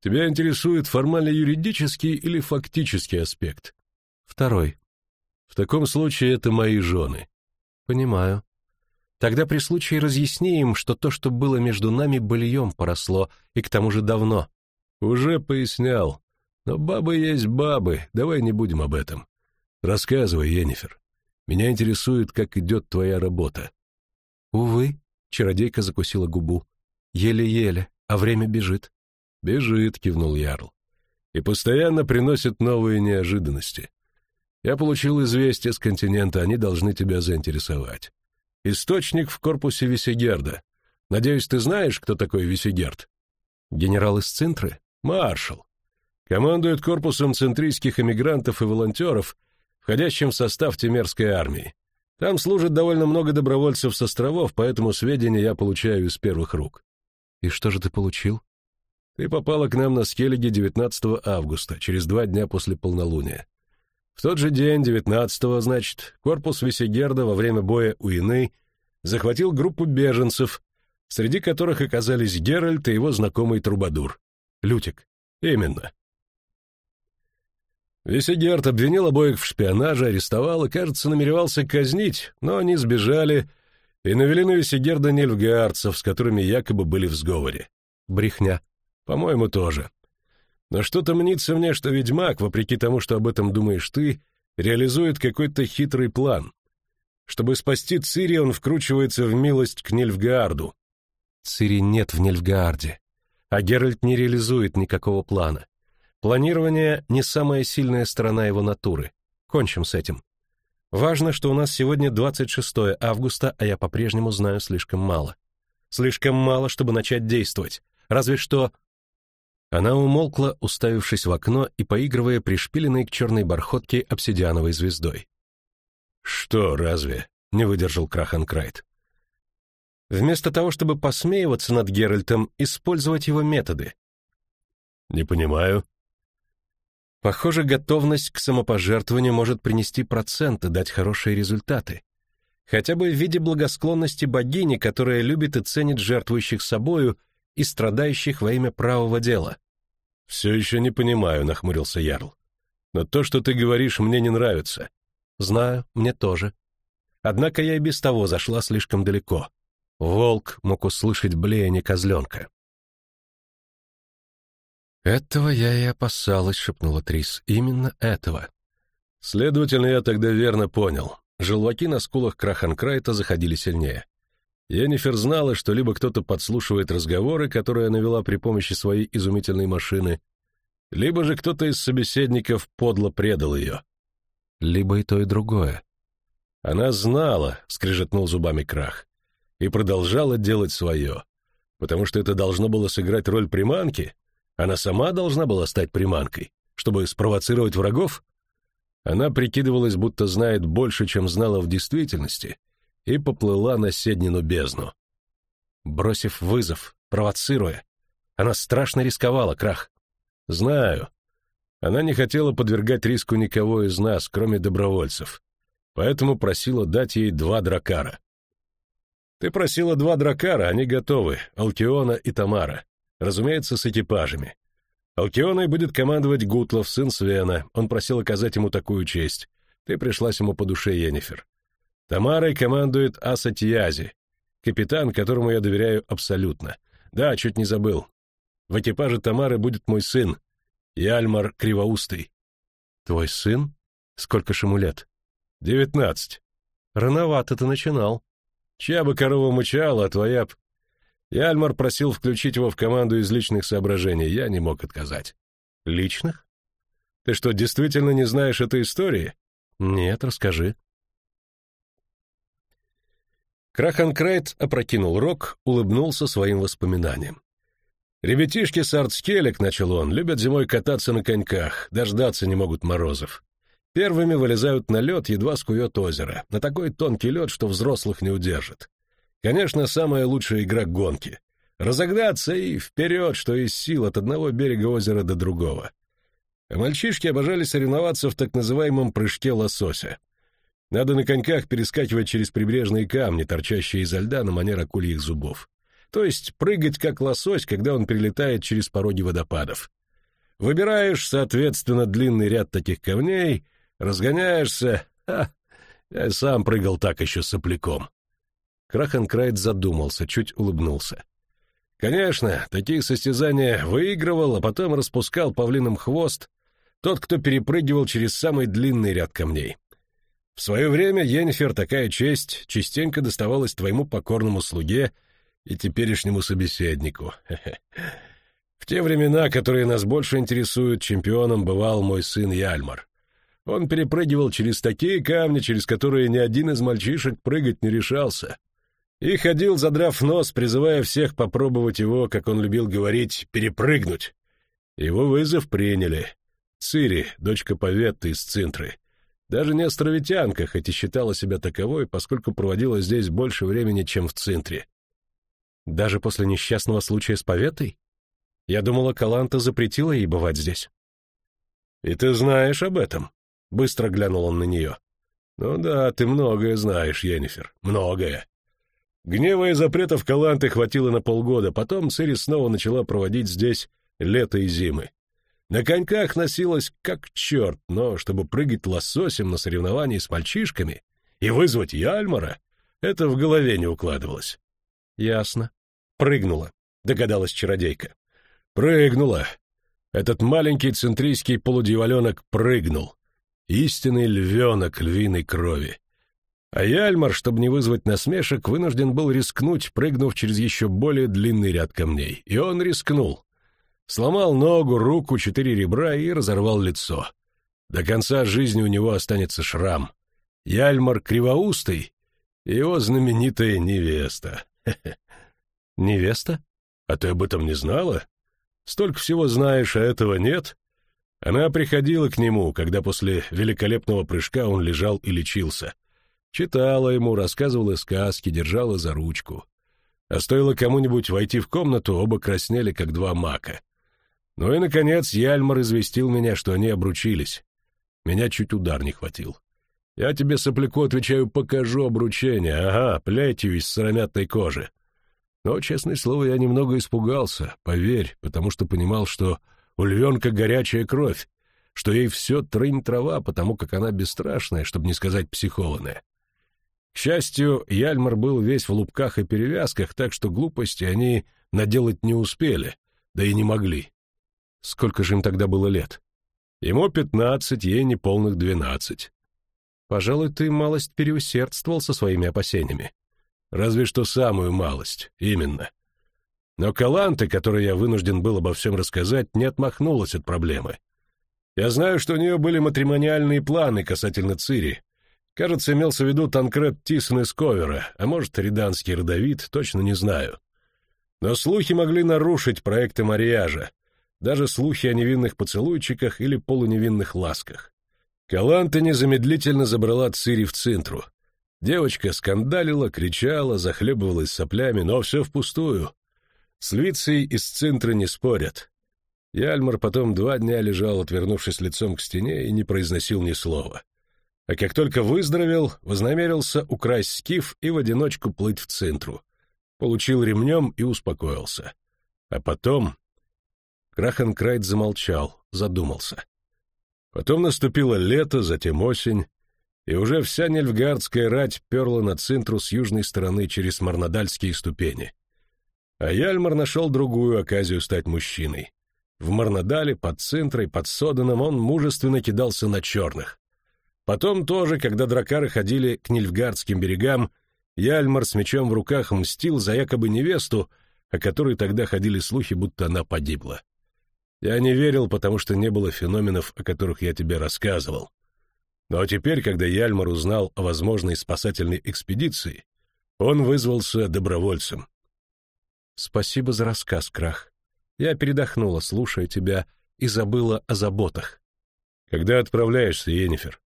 Тебя интересует формально-юридический или фактический аспект? Второй. В таком случае это мои жены. Понимаю. Тогда при случае разъясни им, что то, что было между нами, быльем поросло, и к тому же давно. Уже пояснял. Но бабы есть бабы, давай не будем об этом. Рассказывай, Енифер. Меня интересует, как идет твоя работа. Увы, чародейка закусила губу. Еле-еле, а время бежит. Бежит, кивнул Ярл. И постоянно приносит новые неожиданности. Я получил известие с континента, они должны тебя заинтересовать. Источник в корпусе Висегерда. Надеюсь, ты знаешь, кто такой Висегерд? Генерал из Цинтры? Маршал. Командует корпусом центрийских эмигрантов и волонтеров, входящим в состав Темерской армии. Там служит довольно много добровольцев с островов, поэтому сведения я получаю из первых рук. И что же ты получил? Ты попала к нам на Скеллиге 19 августа, через два дня после полнолуния. В тот же день, 19-го, значит, корпус Весегерда во время боя у Ины захватил группу беженцев, среди которых оказались Геральт и его знакомый Трубадур. Лютик. Именно. Весегерд обвинил обоих в шпионаже, арестовал и, кажется, намеревался казнить, но они сбежали и навели на Весегерда нельфгаарцев, с которыми якобы были в сговоре. Брехня. По-моему, тоже. Но что-то мнится мне, что ведьмак, вопреки тому, что об этом думаешь ты, реализует какой-то хитрый план. Чтобы спасти Цири, он вкручивается в милость к Нильфгаарду. Цири нет в Нильфгаарде, а Геральт не реализует никакого плана. Планирование — не самая сильная сторона его натуры. Кончим с этим. Важно, что у нас сегодня 26 августа, а я по-прежнему знаю слишком мало. Слишком мало, чтобы начать действовать. Разве что она умолкла, уставившись в окно и поигрывая пришпиленной к черной бархотке обсидиановой звездой. «Что, разве?» — не выдержал Краханкрайт. «Вместо того, чтобы посмеиваться над Геральтом, использовать его методы». «Не понимаю». «Похоже, готовность к самопожертвованию может принести проценты, дать хорошие результаты. Хотя бы в виде благосклонности богини, которая любит и ценит жертвующих собою и страдающих во имя правого дела. «Все еще не понимаю», — нахмурился Ярл. «Но то, что ты говоришь, мне не нравится». «Знаю, мне тоже. Однако я и без того зашла слишком далеко. Волк мог услышать блеяние козленка». «Этого я и опасалась», — шепнула Трис. «Именно этого». «Следовательно, я тогда верно понял. Желваки на скулах Краханкрайта заходили сильнее. Енифер знала, что либо кто-то подслушивает разговоры, которые она вела при помощи своей изумительной машины, либо же кто-то из собеседников подло предал ее. Либо и то, и другое. Она знала, — скрежетнул зубами крах, — и продолжала делать свое, потому что это должно было сыграть роль приманки, она сама должна была стать приманкой, чтобы спровоцировать врагов. Она прикидывалась, будто знает больше, чем знала в действительности, и поплыла на Седнину бездну. Бросив вызов, провоцируя, она страшно рисковала, Крах. Знаю. Она не хотела подвергать риску никого из нас, кроме добровольцев, поэтому просила дать ей два дракара. Ты просила два дракара, они готовы, Алкиона и Тамара, разумеется, с экипажами. Алкионой будет командовать Гутлов, сын Свена, он просил оказать ему такую честь. Ты пришлась ему по душе, Енифер. Тамарой командует Аса Тиязи, капитан, которому я доверяю абсолютно. Да, чуть не забыл. В экипаже Тамары будет мой сын, Яльмар Кривоустый. Твой сын? Сколько ж ему лет? Девятнадцать. Рановато ты начинал. Чья бы корова мычала, а твоя б... Яльмар просил включить его в команду из личных соображений, я не мог отказать. Личных? Ты что, действительно не знаешь этой истории? Нет, расскажи. Краханкрайт опрокинул рог, улыбнулся своим воспоминаниям. «Ребятишки с артскелек, — начал он, — любят зимой кататься на коньках, дождаться не могут морозов. Первыми вылезают на лед, едва скует озеро, на такой тонкий лед, что взрослых не удержит. Конечно, самая лучшая игра — гонки. Разогнаться и вперед, что из сил, от одного берега озера до другого. А мальчишки обожали соревноваться в так называемом прыжке лосося. Надо на коньках перескакивать через прибрежные камни, торчащие изо льда на манер акульих зубов. То есть прыгать как лосось, когда он прилетает через пороги водопадов. Выбираешь, соответственно, длинный ряд таких камней, разгоняешься... Ха, я сам прыгал так еще сопляком. Крахенкрайт задумался, чуть улыбнулся. Конечно, такие состязания выигрывал, а потом распускал павлином хвост тот, кто перепрыгивал через самый длинный ряд камней. В свое время, Йеннифер, такая честь частенько доставалась твоему покорному слуге и теперешнему собеседнику. В те времена, которые нас больше интересуют, чемпионом бывал мой сын Яльмар. Он перепрыгивал через такие камни, через которые ни один из мальчишек прыгать не решался. И ходил, задрав нос, призывая всех попробовать его, как он любил говорить, перепрыгнуть. Его вызов приняли. Цири, дочка Поветты из Цинтры. Даже не островитянка, хоть и считала себя таковой, поскольку проводила здесь больше времени, чем в Цинтре. Даже после несчастного случая с Поветтой? Я думала, Каланта запретила ей бывать здесь. «И ты знаешь об этом?» — быстро глянул он на нее. «Ну да, ты многое знаешь, Йеннифер, многое. Гнева и запретов Каланты хватило на полгода, потом Цири снова начала проводить здесь лето и зимы. На коньках носилась как черт, но чтобы прыгать лососем на соревновании с мальчишками и вызвать Яльмара, это в голове не укладывалось. Ясно. Прыгнула, догадалась чародейка. Прыгнула. Этот маленький центрийский полудьяволенок прыгнул. Истинный львенок львиной крови. А Яльмар, чтобы не вызвать насмешек, вынужден был рискнуть, прыгнув через еще более длинный ряд камней. И он рискнул. Сломал ногу, руку, четыре ребра и разорвал лицо. До конца жизни у него останется шрам. Яльмар кривоустый, его знаменитая невеста. Невеста? А ты об этом не знала? Столько всего знаешь, а этого нет? Она приходила к нему, когда после великолепного прыжка он лежал и лечился. Читала ему, рассказывала сказки, держала за ручку. А стоило кому-нибудь войти в комнату, оба краснели, как два мака. Ну и, наконец, Яльмар известил меня, что они обручились. Меня чуть удар не хватил. Я тебе, сопляку, отвечаю, покажу обручение. Ага, плетью из сыромятной кожи. Но, честное слово, я немного испугался, поверь, потому что понимал, что у львенка горячая кровь, что ей все трынь трава, потому как она бесстрашная, чтобы не сказать психованная. К счастью, Яльмар был весь в лупках и перевязках, так что глупости они наделать не успели, да и не могли. Сколько же им тогда было лет? Ему пятнадцать, ей неполных двенадцать. Пожалуй, ты малость переусердствовал со своими опасениями. Разве что самую малость, именно. Но Каланте, которой я вынужден был обо всем рассказать, не отмахнулась от проблемы. Я знаю, что у нее были матримониальные планы касательно Цири. Кажется, имелся в виду Танкред Тисон из Ковера, а может, Риданский родовид, точно не знаю. Но слухи могли нарушить проекты Мариажа, даже слухи о невинных поцелуйчиках или полуневинных ласках. Каланта незамедлительно забрала Цири в центру. Девочка скандалила, кричала, захлебывалась соплями, но все впустую. С Львицей из центра не спорят. Яльмар потом два дня лежал, отвернувшись лицом к стене, и не произносил ни слова. А как только выздоровел, вознамерился украсть скиф и в одиночку плыть в центру. Получил ремнем и успокоился. А потом Крахенкрайт замолчал, задумался. Потом наступило лето, затем осень, и уже вся нельфгардская рать перла на центру с южной стороны через Марнадальские ступени. А Яльмар нашел другую оказию стать мужчиной. В Марнадале, под центрой, под Соданом он мужественно кидался на черных. Потом тоже, когда дракары ходили к Нильфгардским берегам, Яльмар с мечом в руках мстил за якобы невесту, о которой тогда ходили слухи, будто она погибла. Я не верил, потому что не было феноменов, о которых я тебе рассказывал. Но теперь, когда Яльмар узнал о возможной спасательной экспедиции, он вызвался добровольцем. Спасибо за рассказ, Крах. Я передохнула, слушая тебя, и забыла о заботах. Когда отправляешься, Енифер?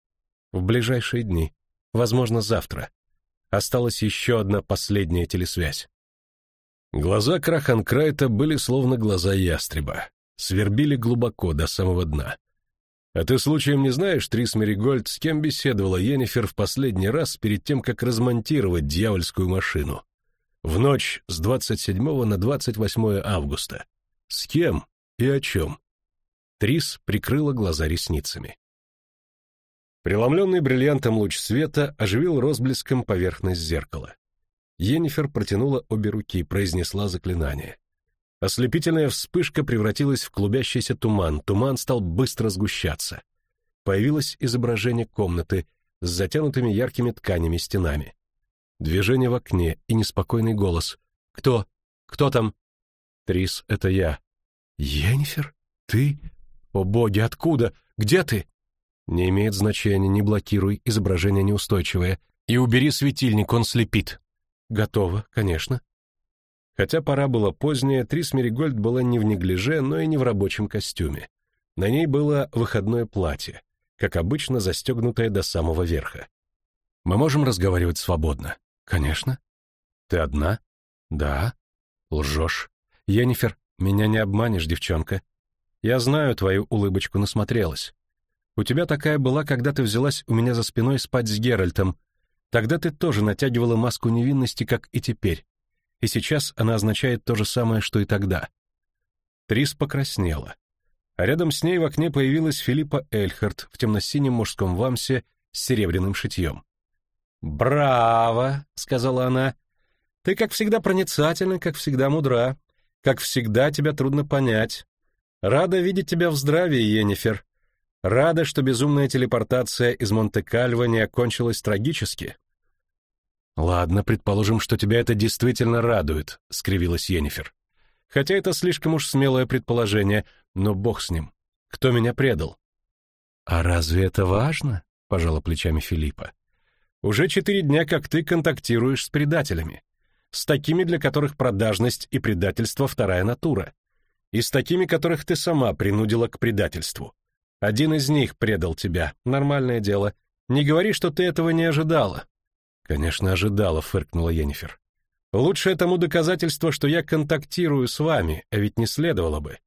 В ближайшие дни. Возможно, завтра. Осталась еще одна последняя телесвязь. Глаза Краханкрайта были словно глаза ястреба свербили глубоко до самого дна. А ты случаем не знаешь, Трис Меригольд, с кем беседовала Йеннифер в последний раз перед тем, как размонтировать дьявольскую машину? В ночь с 27 на 28 августа. С кем и о чем? Трис прикрыла глаза ресницами. Преломленный бриллиантом луч света оживил розблеском поверхность зеркала. Енифер протянула обе руки, произнесла заклинание. Ослепительная вспышка превратилась в клубящийся туман, туман стал быстро сгущаться. Появилось изображение комнаты с затянутыми яркими тканями стенами. Движение в окне и неспокойный голос. «Кто? Кто там?» «Трис, это я». «Енифер? Ты? О боги, откуда? Где ты?» «Не имеет значения, не блокируй, изображение неустойчивое. И убери светильник, он слепит». «Готово, конечно». Хотя пора была поздняя, Трис Меригольд была не в неглиже, но и не в рабочем костюме. На ней было выходное платье, как обычно застегнутое до самого верха. «Мы можем разговаривать свободно?» «Конечно». «Ты одна?» «Да». «Лжешь». «Енифер, меня не обманешь, девчонка. Я знаю твою улыбочку, насмотрелась. У тебя такая была, когда ты взялась у меня за спиной спать с Геральтом. Тогда ты тоже натягивала маску невинности, как и теперь и сейчас она означает то же самое, что и тогда. Трис покраснела. А рядом с ней в окне появилась Филиппа Эльхард в темно-синем мужском вамсе с серебряным шитьем. «Браво!» — сказала она. «Ты, как всегда, проницательна, как всегда мудра. Как всегда, тебя трудно понять. Рада видеть тебя в здравии, Енифер. Рада, что безумная телепортация из Монте-Кальво не окончилась трагически. Ладно, предположим, что тебя это действительно радует, скривилась Енифер. Хотя это слишком уж смелое предположение, но бог с ним. Кто меня предал? А разве это важно? пожала плечами Филиппа. Уже четыре дня, как ты контактируешь с предателями. С такими, для которых продажность и предательство вторая натура. И с такими, которых ты сама принудила к предательству. Один из них предал тебя. Нормальное дело. Не говори, что ты этого не ожидала. Конечно, ожидала, фыркнула Енифер. Лучшее тому доказательство, что я контактирую с вами, а ведь не следовало бы.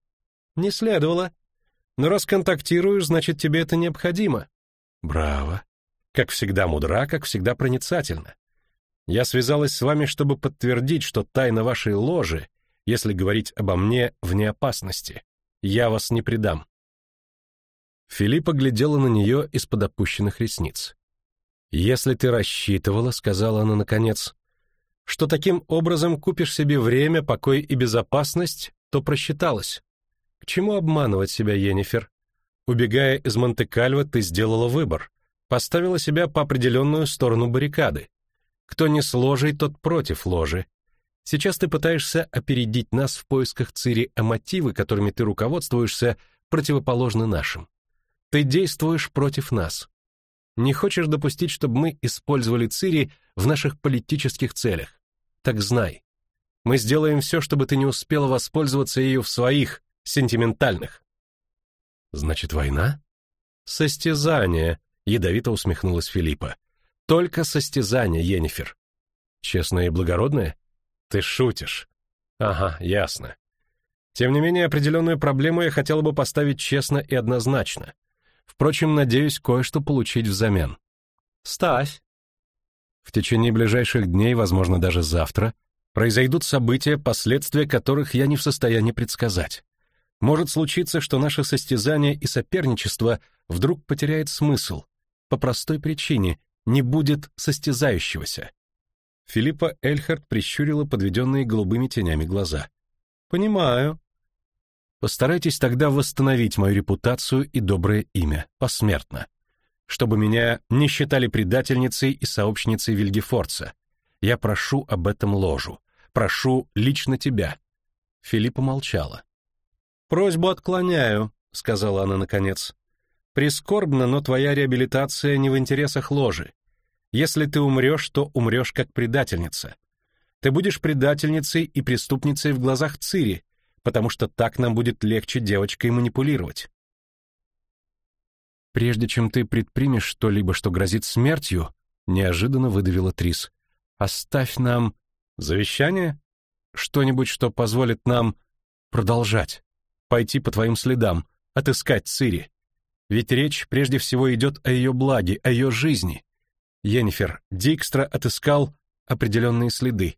Не следовало. Но раз контактируешь, значит, тебе это необходимо. Браво. Как всегда мудра, как всегда проницательна. Я связалась с вами, чтобы подтвердить, что тайна вашей ложи, если говорить обо мне, вне опасности. Я вас не предам. Филиппа глядела на нее из-под опущенных ресниц. «Если ты рассчитывала, — сказала она наконец, — что таким образом купишь себе время, покой и безопасность, то просчиталась. К чему обманывать себя, Енифер? Убегая из Монте-Кальво, ты сделала выбор, поставила себя по определенную сторону баррикады. Кто не с ложей, тот против ложи. Сейчас ты пытаешься опередить нас в поисках Цири, а мотивы, которыми ты руководствуешься, противоположны нашим. Ты действуешь против нас. Не хочешь допустить, чтобы мы использовали Цири в наших политических целях? Так знай. Мы сделаем все, чтобы ты не успела воспользоваться ею в своих, сентиментальных. Значит, война? Состязание, ядовито усмехнулась Филиппа. Только состязание, Енифер. Честное и благородное? Ты шутишь. Ага, ясно. Тем не менее, определенную проблему я хотела бы поставить честно и однозначно. Впрочем, надеюсь кое-что получить взамен. Ставь. В течение ближайших дней, возможно, даже завтра, произойдут события, последствия которых я не в состоянии предсказать. Может случиться, что наше состязание и соперничество вдруг потеряет смысл. По простой причине не будет состязающегося. Филиппа Эльхард прищурила подведенные голубыми тенями глаза. «Понимаю. Постарайтесь тогда восстановить мою репутацию и доброе имя, посмертно. Чтобы меня не считали предательницей и сообщницей Вильгефорца. Я прошу об этом ложу. Прошу лично тебя». Филиппа молчала. «Просьбу отклоняю», — сказала она наконец. «Прискорбно, но твоя реабилитация не в интересах ложи. Если ты умрешь, то умрешь как предательница. Ты будешь предательницей и преступницей в глазах Цири, потому что так нам будет легче девочкой манипулировать. Прежде чем ты предпримешь что-либо, что грозит смертью, неожиданно выдавила Трис. Оставь нам завещание, что-нибудь, что позволит нам продолжать, пойти по твоим следам, отыскать Цири. Ведь речь прежде всего идет о ее благе, о ее жизни. Йеннифер, Дикстра отыскал определенные следы.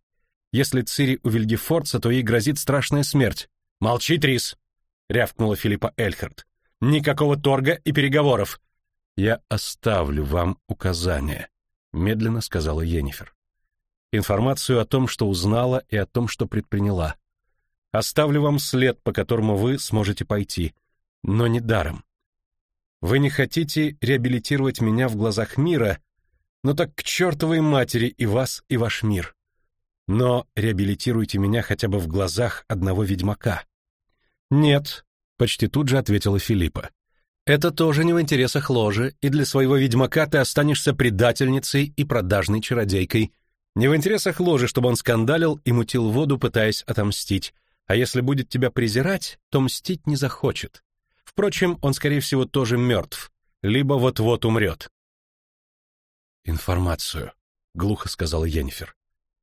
Если Цири у Вильгефорца, то ей грозит страшная смерть. «Молчи, Трис!» — рявкнула Филиппа Эльхард. «Никакого торга и переговоров!» «Я оставлю вам указания», — медленно сказала Йеннифер. Информацию о том, что узнала, и о том, что предприняла. Оставлю вам след, по которому вы сможете пойти, но не даром. Вы не хотите реабилитировать меня в глазах мира, но так к чертовой матери и вас, и ваш мир. Но реабилитируйте меня хотя бы в глазах одного ведьмака. Нет, почти тут же ответила Филиппа. Это тоже не в интересах ложи, и для своего ведьмака ты останешься предательницей и продажной чародейкой. Не в интересах ложи, чтобы он скандалил и мутил воду, пытаясь отомстить. А если будет тебя презирать, то мстить не захочет. Впрочем, он, скорее всего, тоже мертв, либо вот-вот умрет. «Информацию», — глухо сказал Йеннифер.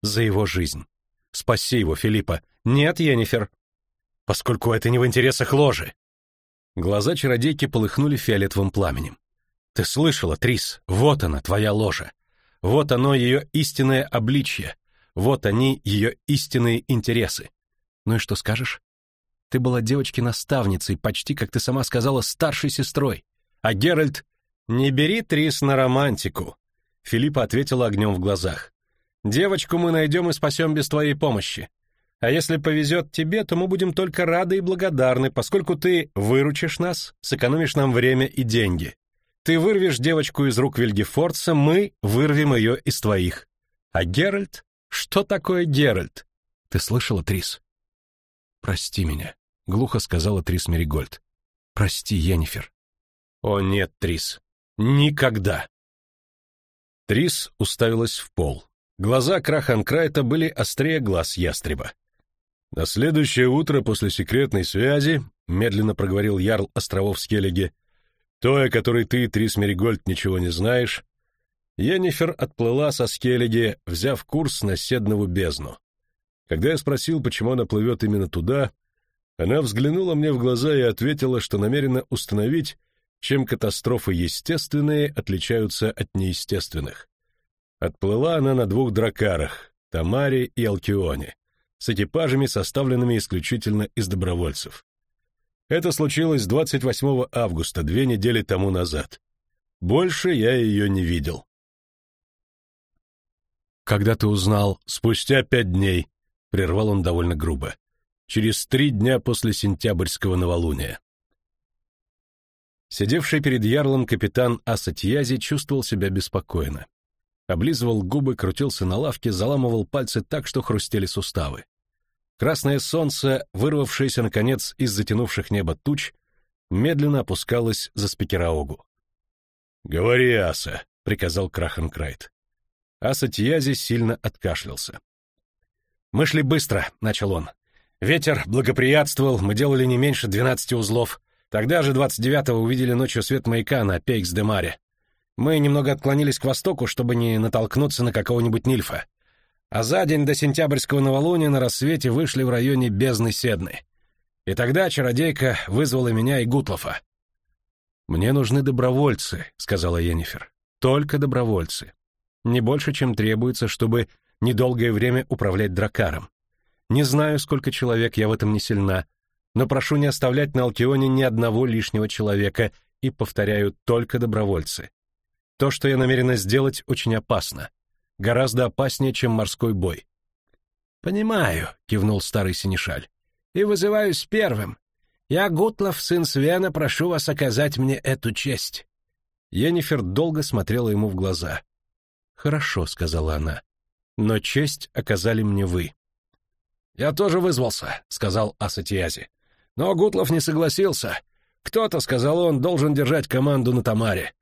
«За его жизнь. Спаси его, Филиппа». «Нет, Йеннифер». «Поскольку это не в интересах ложи. Глаза чародейки полыхнули фиолетовым пламенем. «Ты слышала, Трис? Вот она, твоя ложа. Вот оно, ее истинное обличье. Вот они, ее истинные интересы. Ну и что скажешь? Ты была девочки-наставницей, почти, как ты сама сказала, старшей сестрой. А Геральт... Не бери Трис на романтику. Филиппа ответила огнем в глазах. Девочку мы найдем и спасем без твоей помощи. А если повезет тебе, то мы будем только рады и благодарны, поскольку ты выручишь нас, сэкономишь нам время и деньги. Ты вырвешь девочку из рук Вильгефорца, мы вырвем ее из твоих. А Геральт? Что такое Геральт? Ты слышала, Трис? Прости меня, глухо сказала Трис Меригольд. Прости, Йеннифер. О нет, Трис. Никогда. Трис уставилась в пол. Глаза Краханкрайта были острее глаз ястреба. На следующее утро после секретной связи, медленно проговорил Ярл островов Скеллиге, той, о которой ты, Трис Меригольд, ничего не знаешь, Йеннифер отплыла со Скеллиге, взяв курс на Седнову бездну. Когда я спросил, почему она плывет именно туда, она взглянула мне в глаза и ответила, что намерена установить, чем катастрофы естественные отличаются от неестественных. Отплыла она на двух дракарах, Тамаре и Алкионе с экипажами, составленными исключительно из добровольцев. Это случилось 28 августа, две недели тому назад. Больше я ее не видел. «Когда ты узнал?» «Спустя пять дней», — прервал он довольно грубо. «Через три дня после сентябрьского новолуния». Сидевший перед ярлом капитан Асатьязи чувствовал себя беспокойно. Облизывал губы, крутился на лавке, заламывал пальцы так, что хрустели суставы. Красное солнце, вырвавшееся, наконец, из затянувших небо туч, медленно опускалось за спикераогу. «Говори, Аса», — приказал Крахенкрайт. Аса Тиязи сильно откашлялся. «Мы шли быстро», — начал он. «Ветер благоприятствовал, мы делали не меньше двенадцати узлов. Тогда же, 29-го, увидели ночью свет маяка на Пейкс-де-Маре. Мы немного отклонились к востоку, чтобы не натолкнуться на какого-нибудь нильфа а за день до сентябрьского новолуния на рассвете вышли в районе бездны Седны. И тогда чародейка вызвала меня и Гутлофа. «Мне нужны добровольцы», — сказала Йеннифер. «Только добровольцы. Не больше, чем требуется, чтобы недолгое время управлять дракаром. Не знаю, сколько человек, я в этом не сильна, но прошу не оставлять на Алкионе ни одного лишнего человека и, повторяю, только добровольцы. То, что я намерена сделать, очень опасно гораздо опаснее, чем морской бой. «Понимаю», — кивнул старый синешаль, — «и вызываюсь первым. Я, Гутлов, сын Свена, прошу вас оказать мне эту честь». Йеннифер долго смотрела ему в глаза. «Хорошо», — сказала она, — «но честь оказали мне вы». «Я тоже вызвался», — сказал Асатиази. «Но Гутлов не согласился. Кто-то, — сказал он, — должен держать команду на Тамаре.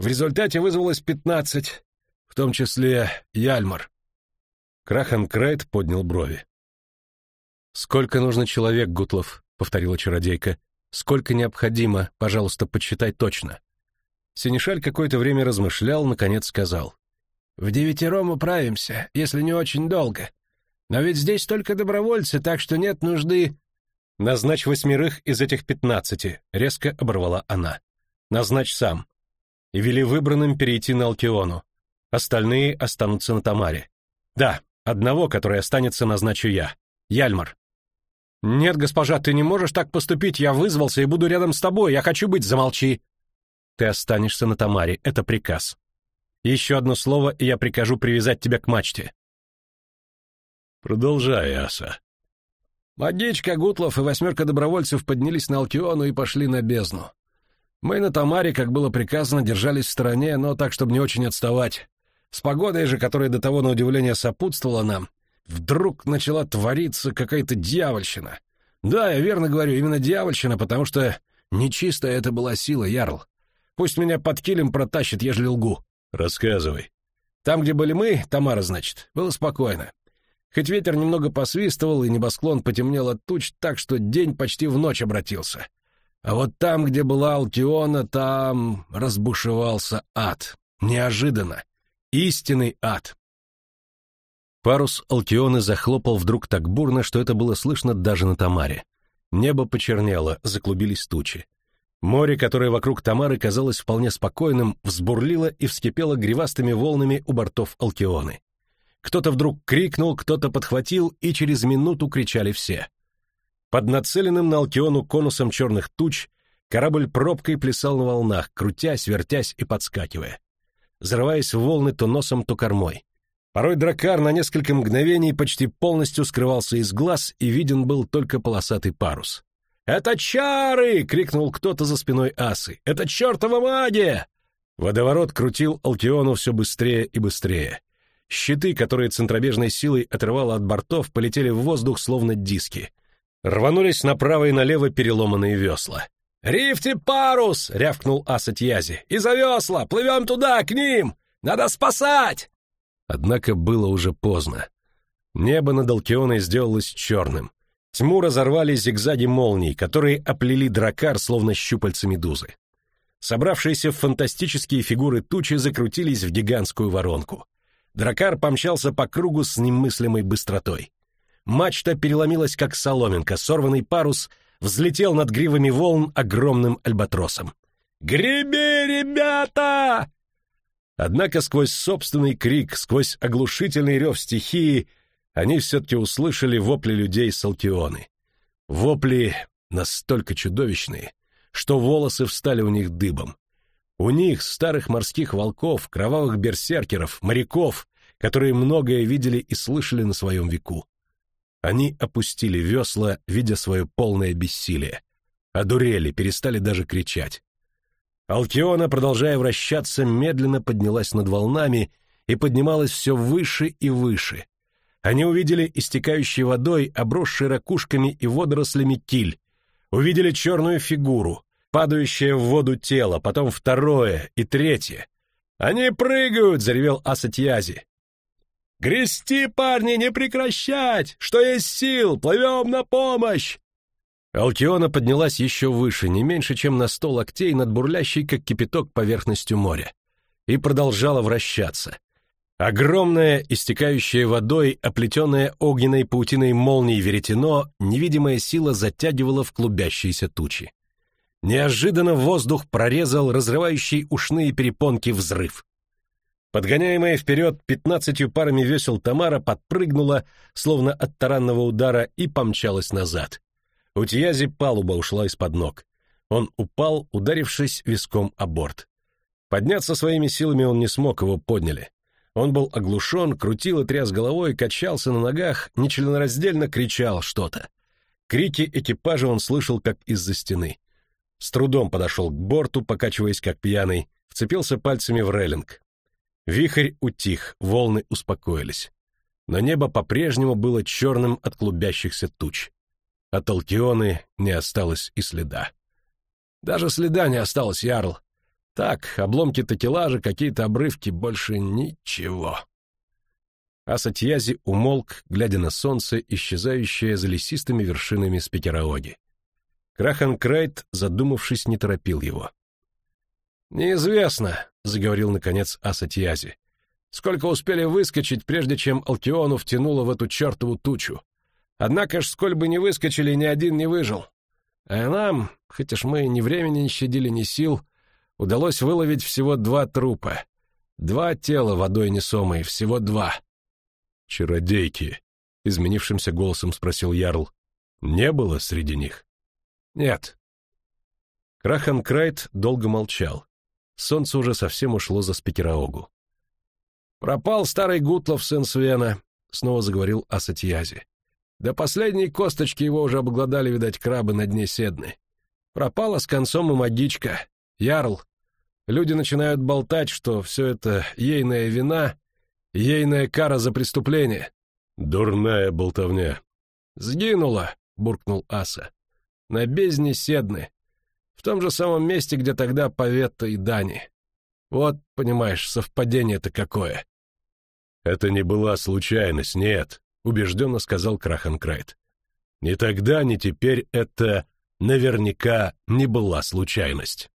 В результате вызвалось пятнадцать, в том числе Яльмар. Крахан Крайт поднял брови. «Сколько нужно человек, Гутлов?» — повторила чародейка. «Сколько необходимо, пожалуйста, подсчитай точно». Синишаль какое-то время размышлял, наконец сказал. «В девятером управимся, если не очень долго. Но ведь здесь только добровольцы, так что нет нужды...» «Назначь восьмерых из этих пятнадцати», — резко оборвала она. «Назначь сам». И вели выбранным перейти на Алкиону. Остальные останутся на Тамаре. Да, одного, который останется, назначу я. Яльмар. Нет, госпожа, ты не можешь так поступить. Я вызвался и буду рядом с тобой. Я хочу быть, замолчи. Ты останешься на Тамаре, это приказ. Еще одно слово, и я прикажу привязать тебя к мачте. Продолжай, Аса. Магичка, Гутлов и восьмерка добровольцев поднялись на Алкиону и пошли на бездну. Мы на Тамаре, как было приказано, держались в стороне, но так, чтобы не очень отставать. С погодой же, которая до того, на удивление, сопутствовала нам, вдруг начала твориться какая-то дьявольщина. Да, я верно говорю, именно дьявольщина, потому что нечистая это была сила, Ярл. Пусть меня под килем протащит, ежели лгу. Рассказывай. Там, где были мы, Тамара, значит, было спокойно. Хоть ветер немного посвистывал, и небосклон потемнел от туч так, что день почти в ночь обратился. А вот там, где была Алтиона, там разбушевался ад. Неожиданно. Истинный ад. Парус Алтионы захлопал вдруг так бурно, что это было слышно даже на Тамаре. Небо почернело, заклубились тучи. Море, которое вокруг Тамары казалось вполне спокойным, взбурлило и вскипело гривастыми волнами у бортов Алкионы. Кто-то вдруг крикнул, кто-то подхватил, и через минуту кричали все. Под нацеленным на Алкиону конусом черных туч корабль пробкой плясал на волнах, крутясь, вертясь и подскакивая. Зарываясь в волны то носом, то кормой. Порой дракар на несколько мгновений почти полностью скрывался из глаз, и виден был только полосатый парус. «Это чары!» — крикнул кто-то за спиной асы. «Это чертова магия!» Водоворот крутил Алкиону все быстрее и быстрее. Щиты, которые центробежной силой отрывало от бортов, полетели в воздух, словно диски. Рванулись направо и налево переломанные весла. «Рифти парус!» — рявкнул Асатьязи. «И за весла! Плывем туда, к ним! Надо спасать!» Однако было уже поздно. Небо над Алкионой сделалось черным. Тьму разорвали зигзаги молний, которые оплели дракар, словно щупальца медузы. Собравшиеся в фантастические фигуры тучи закрутились в гигантскую воронку. Дракар помчался по кругу с немыслимой быстротой. Мачта переломилась, как соломинка, сорванный парус взлетел над гривами волн огромным альбатросом. «Греби, ребята!» Однако сквозь собственный крик, сквозь оглушительный рев стихии, они все-таки услышали вопли людей с Алтионы. Вопли настолько чудовищные, что волосы встали у них дыбом. У них, старых морских волков, кровавых берсеркеров, моряков, которые многое видели и слышали на своем веку. Они опустили весла, видя свое полное бессилие. Одурели, перестали даже кричать. Алкиона, продолжая вращаться, медленно поднялась над волнами и поднималась все выше и выше. Они увидели истекающей водой, обросший ракушками и водорослями киль, увидели черную фигуру, падающее в воду тело, потом второе и третье. «Они прыгают!» — заревел Асатьязи. «Грести, парни, не прекращать! Что есть сил! Плывем на помощь!» Алкиона поднялась еще выше, не меньше, чем на сто локтей над бурлящей, как кипяток, поверхностью моря, и продолжала вращаться. Огромное, истекающее водой, оплетенное огненной паутиной молний веретено, невидимая сила затягивала в клубящиеся тучи. Неожиданно воздух прорезал разрывающий ушные перепонки взрыв. Подгоняемая вперед пятнадцатью парами весел Тамара подпрыгнула, словно от таранного удара, и помчалась назад. У Тиязи палуба ушла из-под ног. Он упал, ударившись виском о борт. Подняться своими силами он не смог, его подняли. Он был оглушен, крутил и тряс головой, качался на ногах, нечленораздельно кричал что-то. Крики экипажа он слышал, как из-за стены. С трудом подошел к борту, покачиваясь как пьяный, вцепился пальцами в рейлинг. Вихрь утих, волны успокоились. Но небо по-прежнему было черным от клубящихся туч. От Алкионы не осталось и следа. Даже следа не осталось, Ярл. Так, обломки такелажа, какие-то обрывки, больше ничего. Асатьязи умолк, глядя на солнце, исчезающее за лесистыми вершинами Спикераоги. Краханкрайт, задумавшись, не торопил его. «Неизвестно», — заговорил, наконец, Асатьязи. «Сколько успели выскочить, прежде чем Алтиону втянуло в эту чертову тучу. Однако ж, сколь бы не выскочили, ни один не выжил. А нам, хоть уж мы ни времени не щадили, ни сил, удалось выловить всего два трупа. Два тела водой несомые, всего два». «Чародейки», — изменившимся голосом спросил Ярл. «Не было среди них?» «Нет». Краханкрайт долго молчал. Солнце уже совсем ушло за Спикераогу. «Пропал старый Гутлов, сын Свена. снова заговорил о. До последней косточки его уже обглодали, видать, крабы на дне седны. Пропала с концом и магичка. Ярл. Люди начинают болтать, что все это ейная вина, ейная кара за преступление. Дурная болтовня. Сгинула, буркнул Аса. На бездне седны. В том же самом месте, где тогда Поветта и Дани. Вот, понимаешь, совпадение-то какое. Это не была случайность, нет, убежденно сказал Крахенкрайт. Ни тогда, ни теперь это наверняка не была случайность.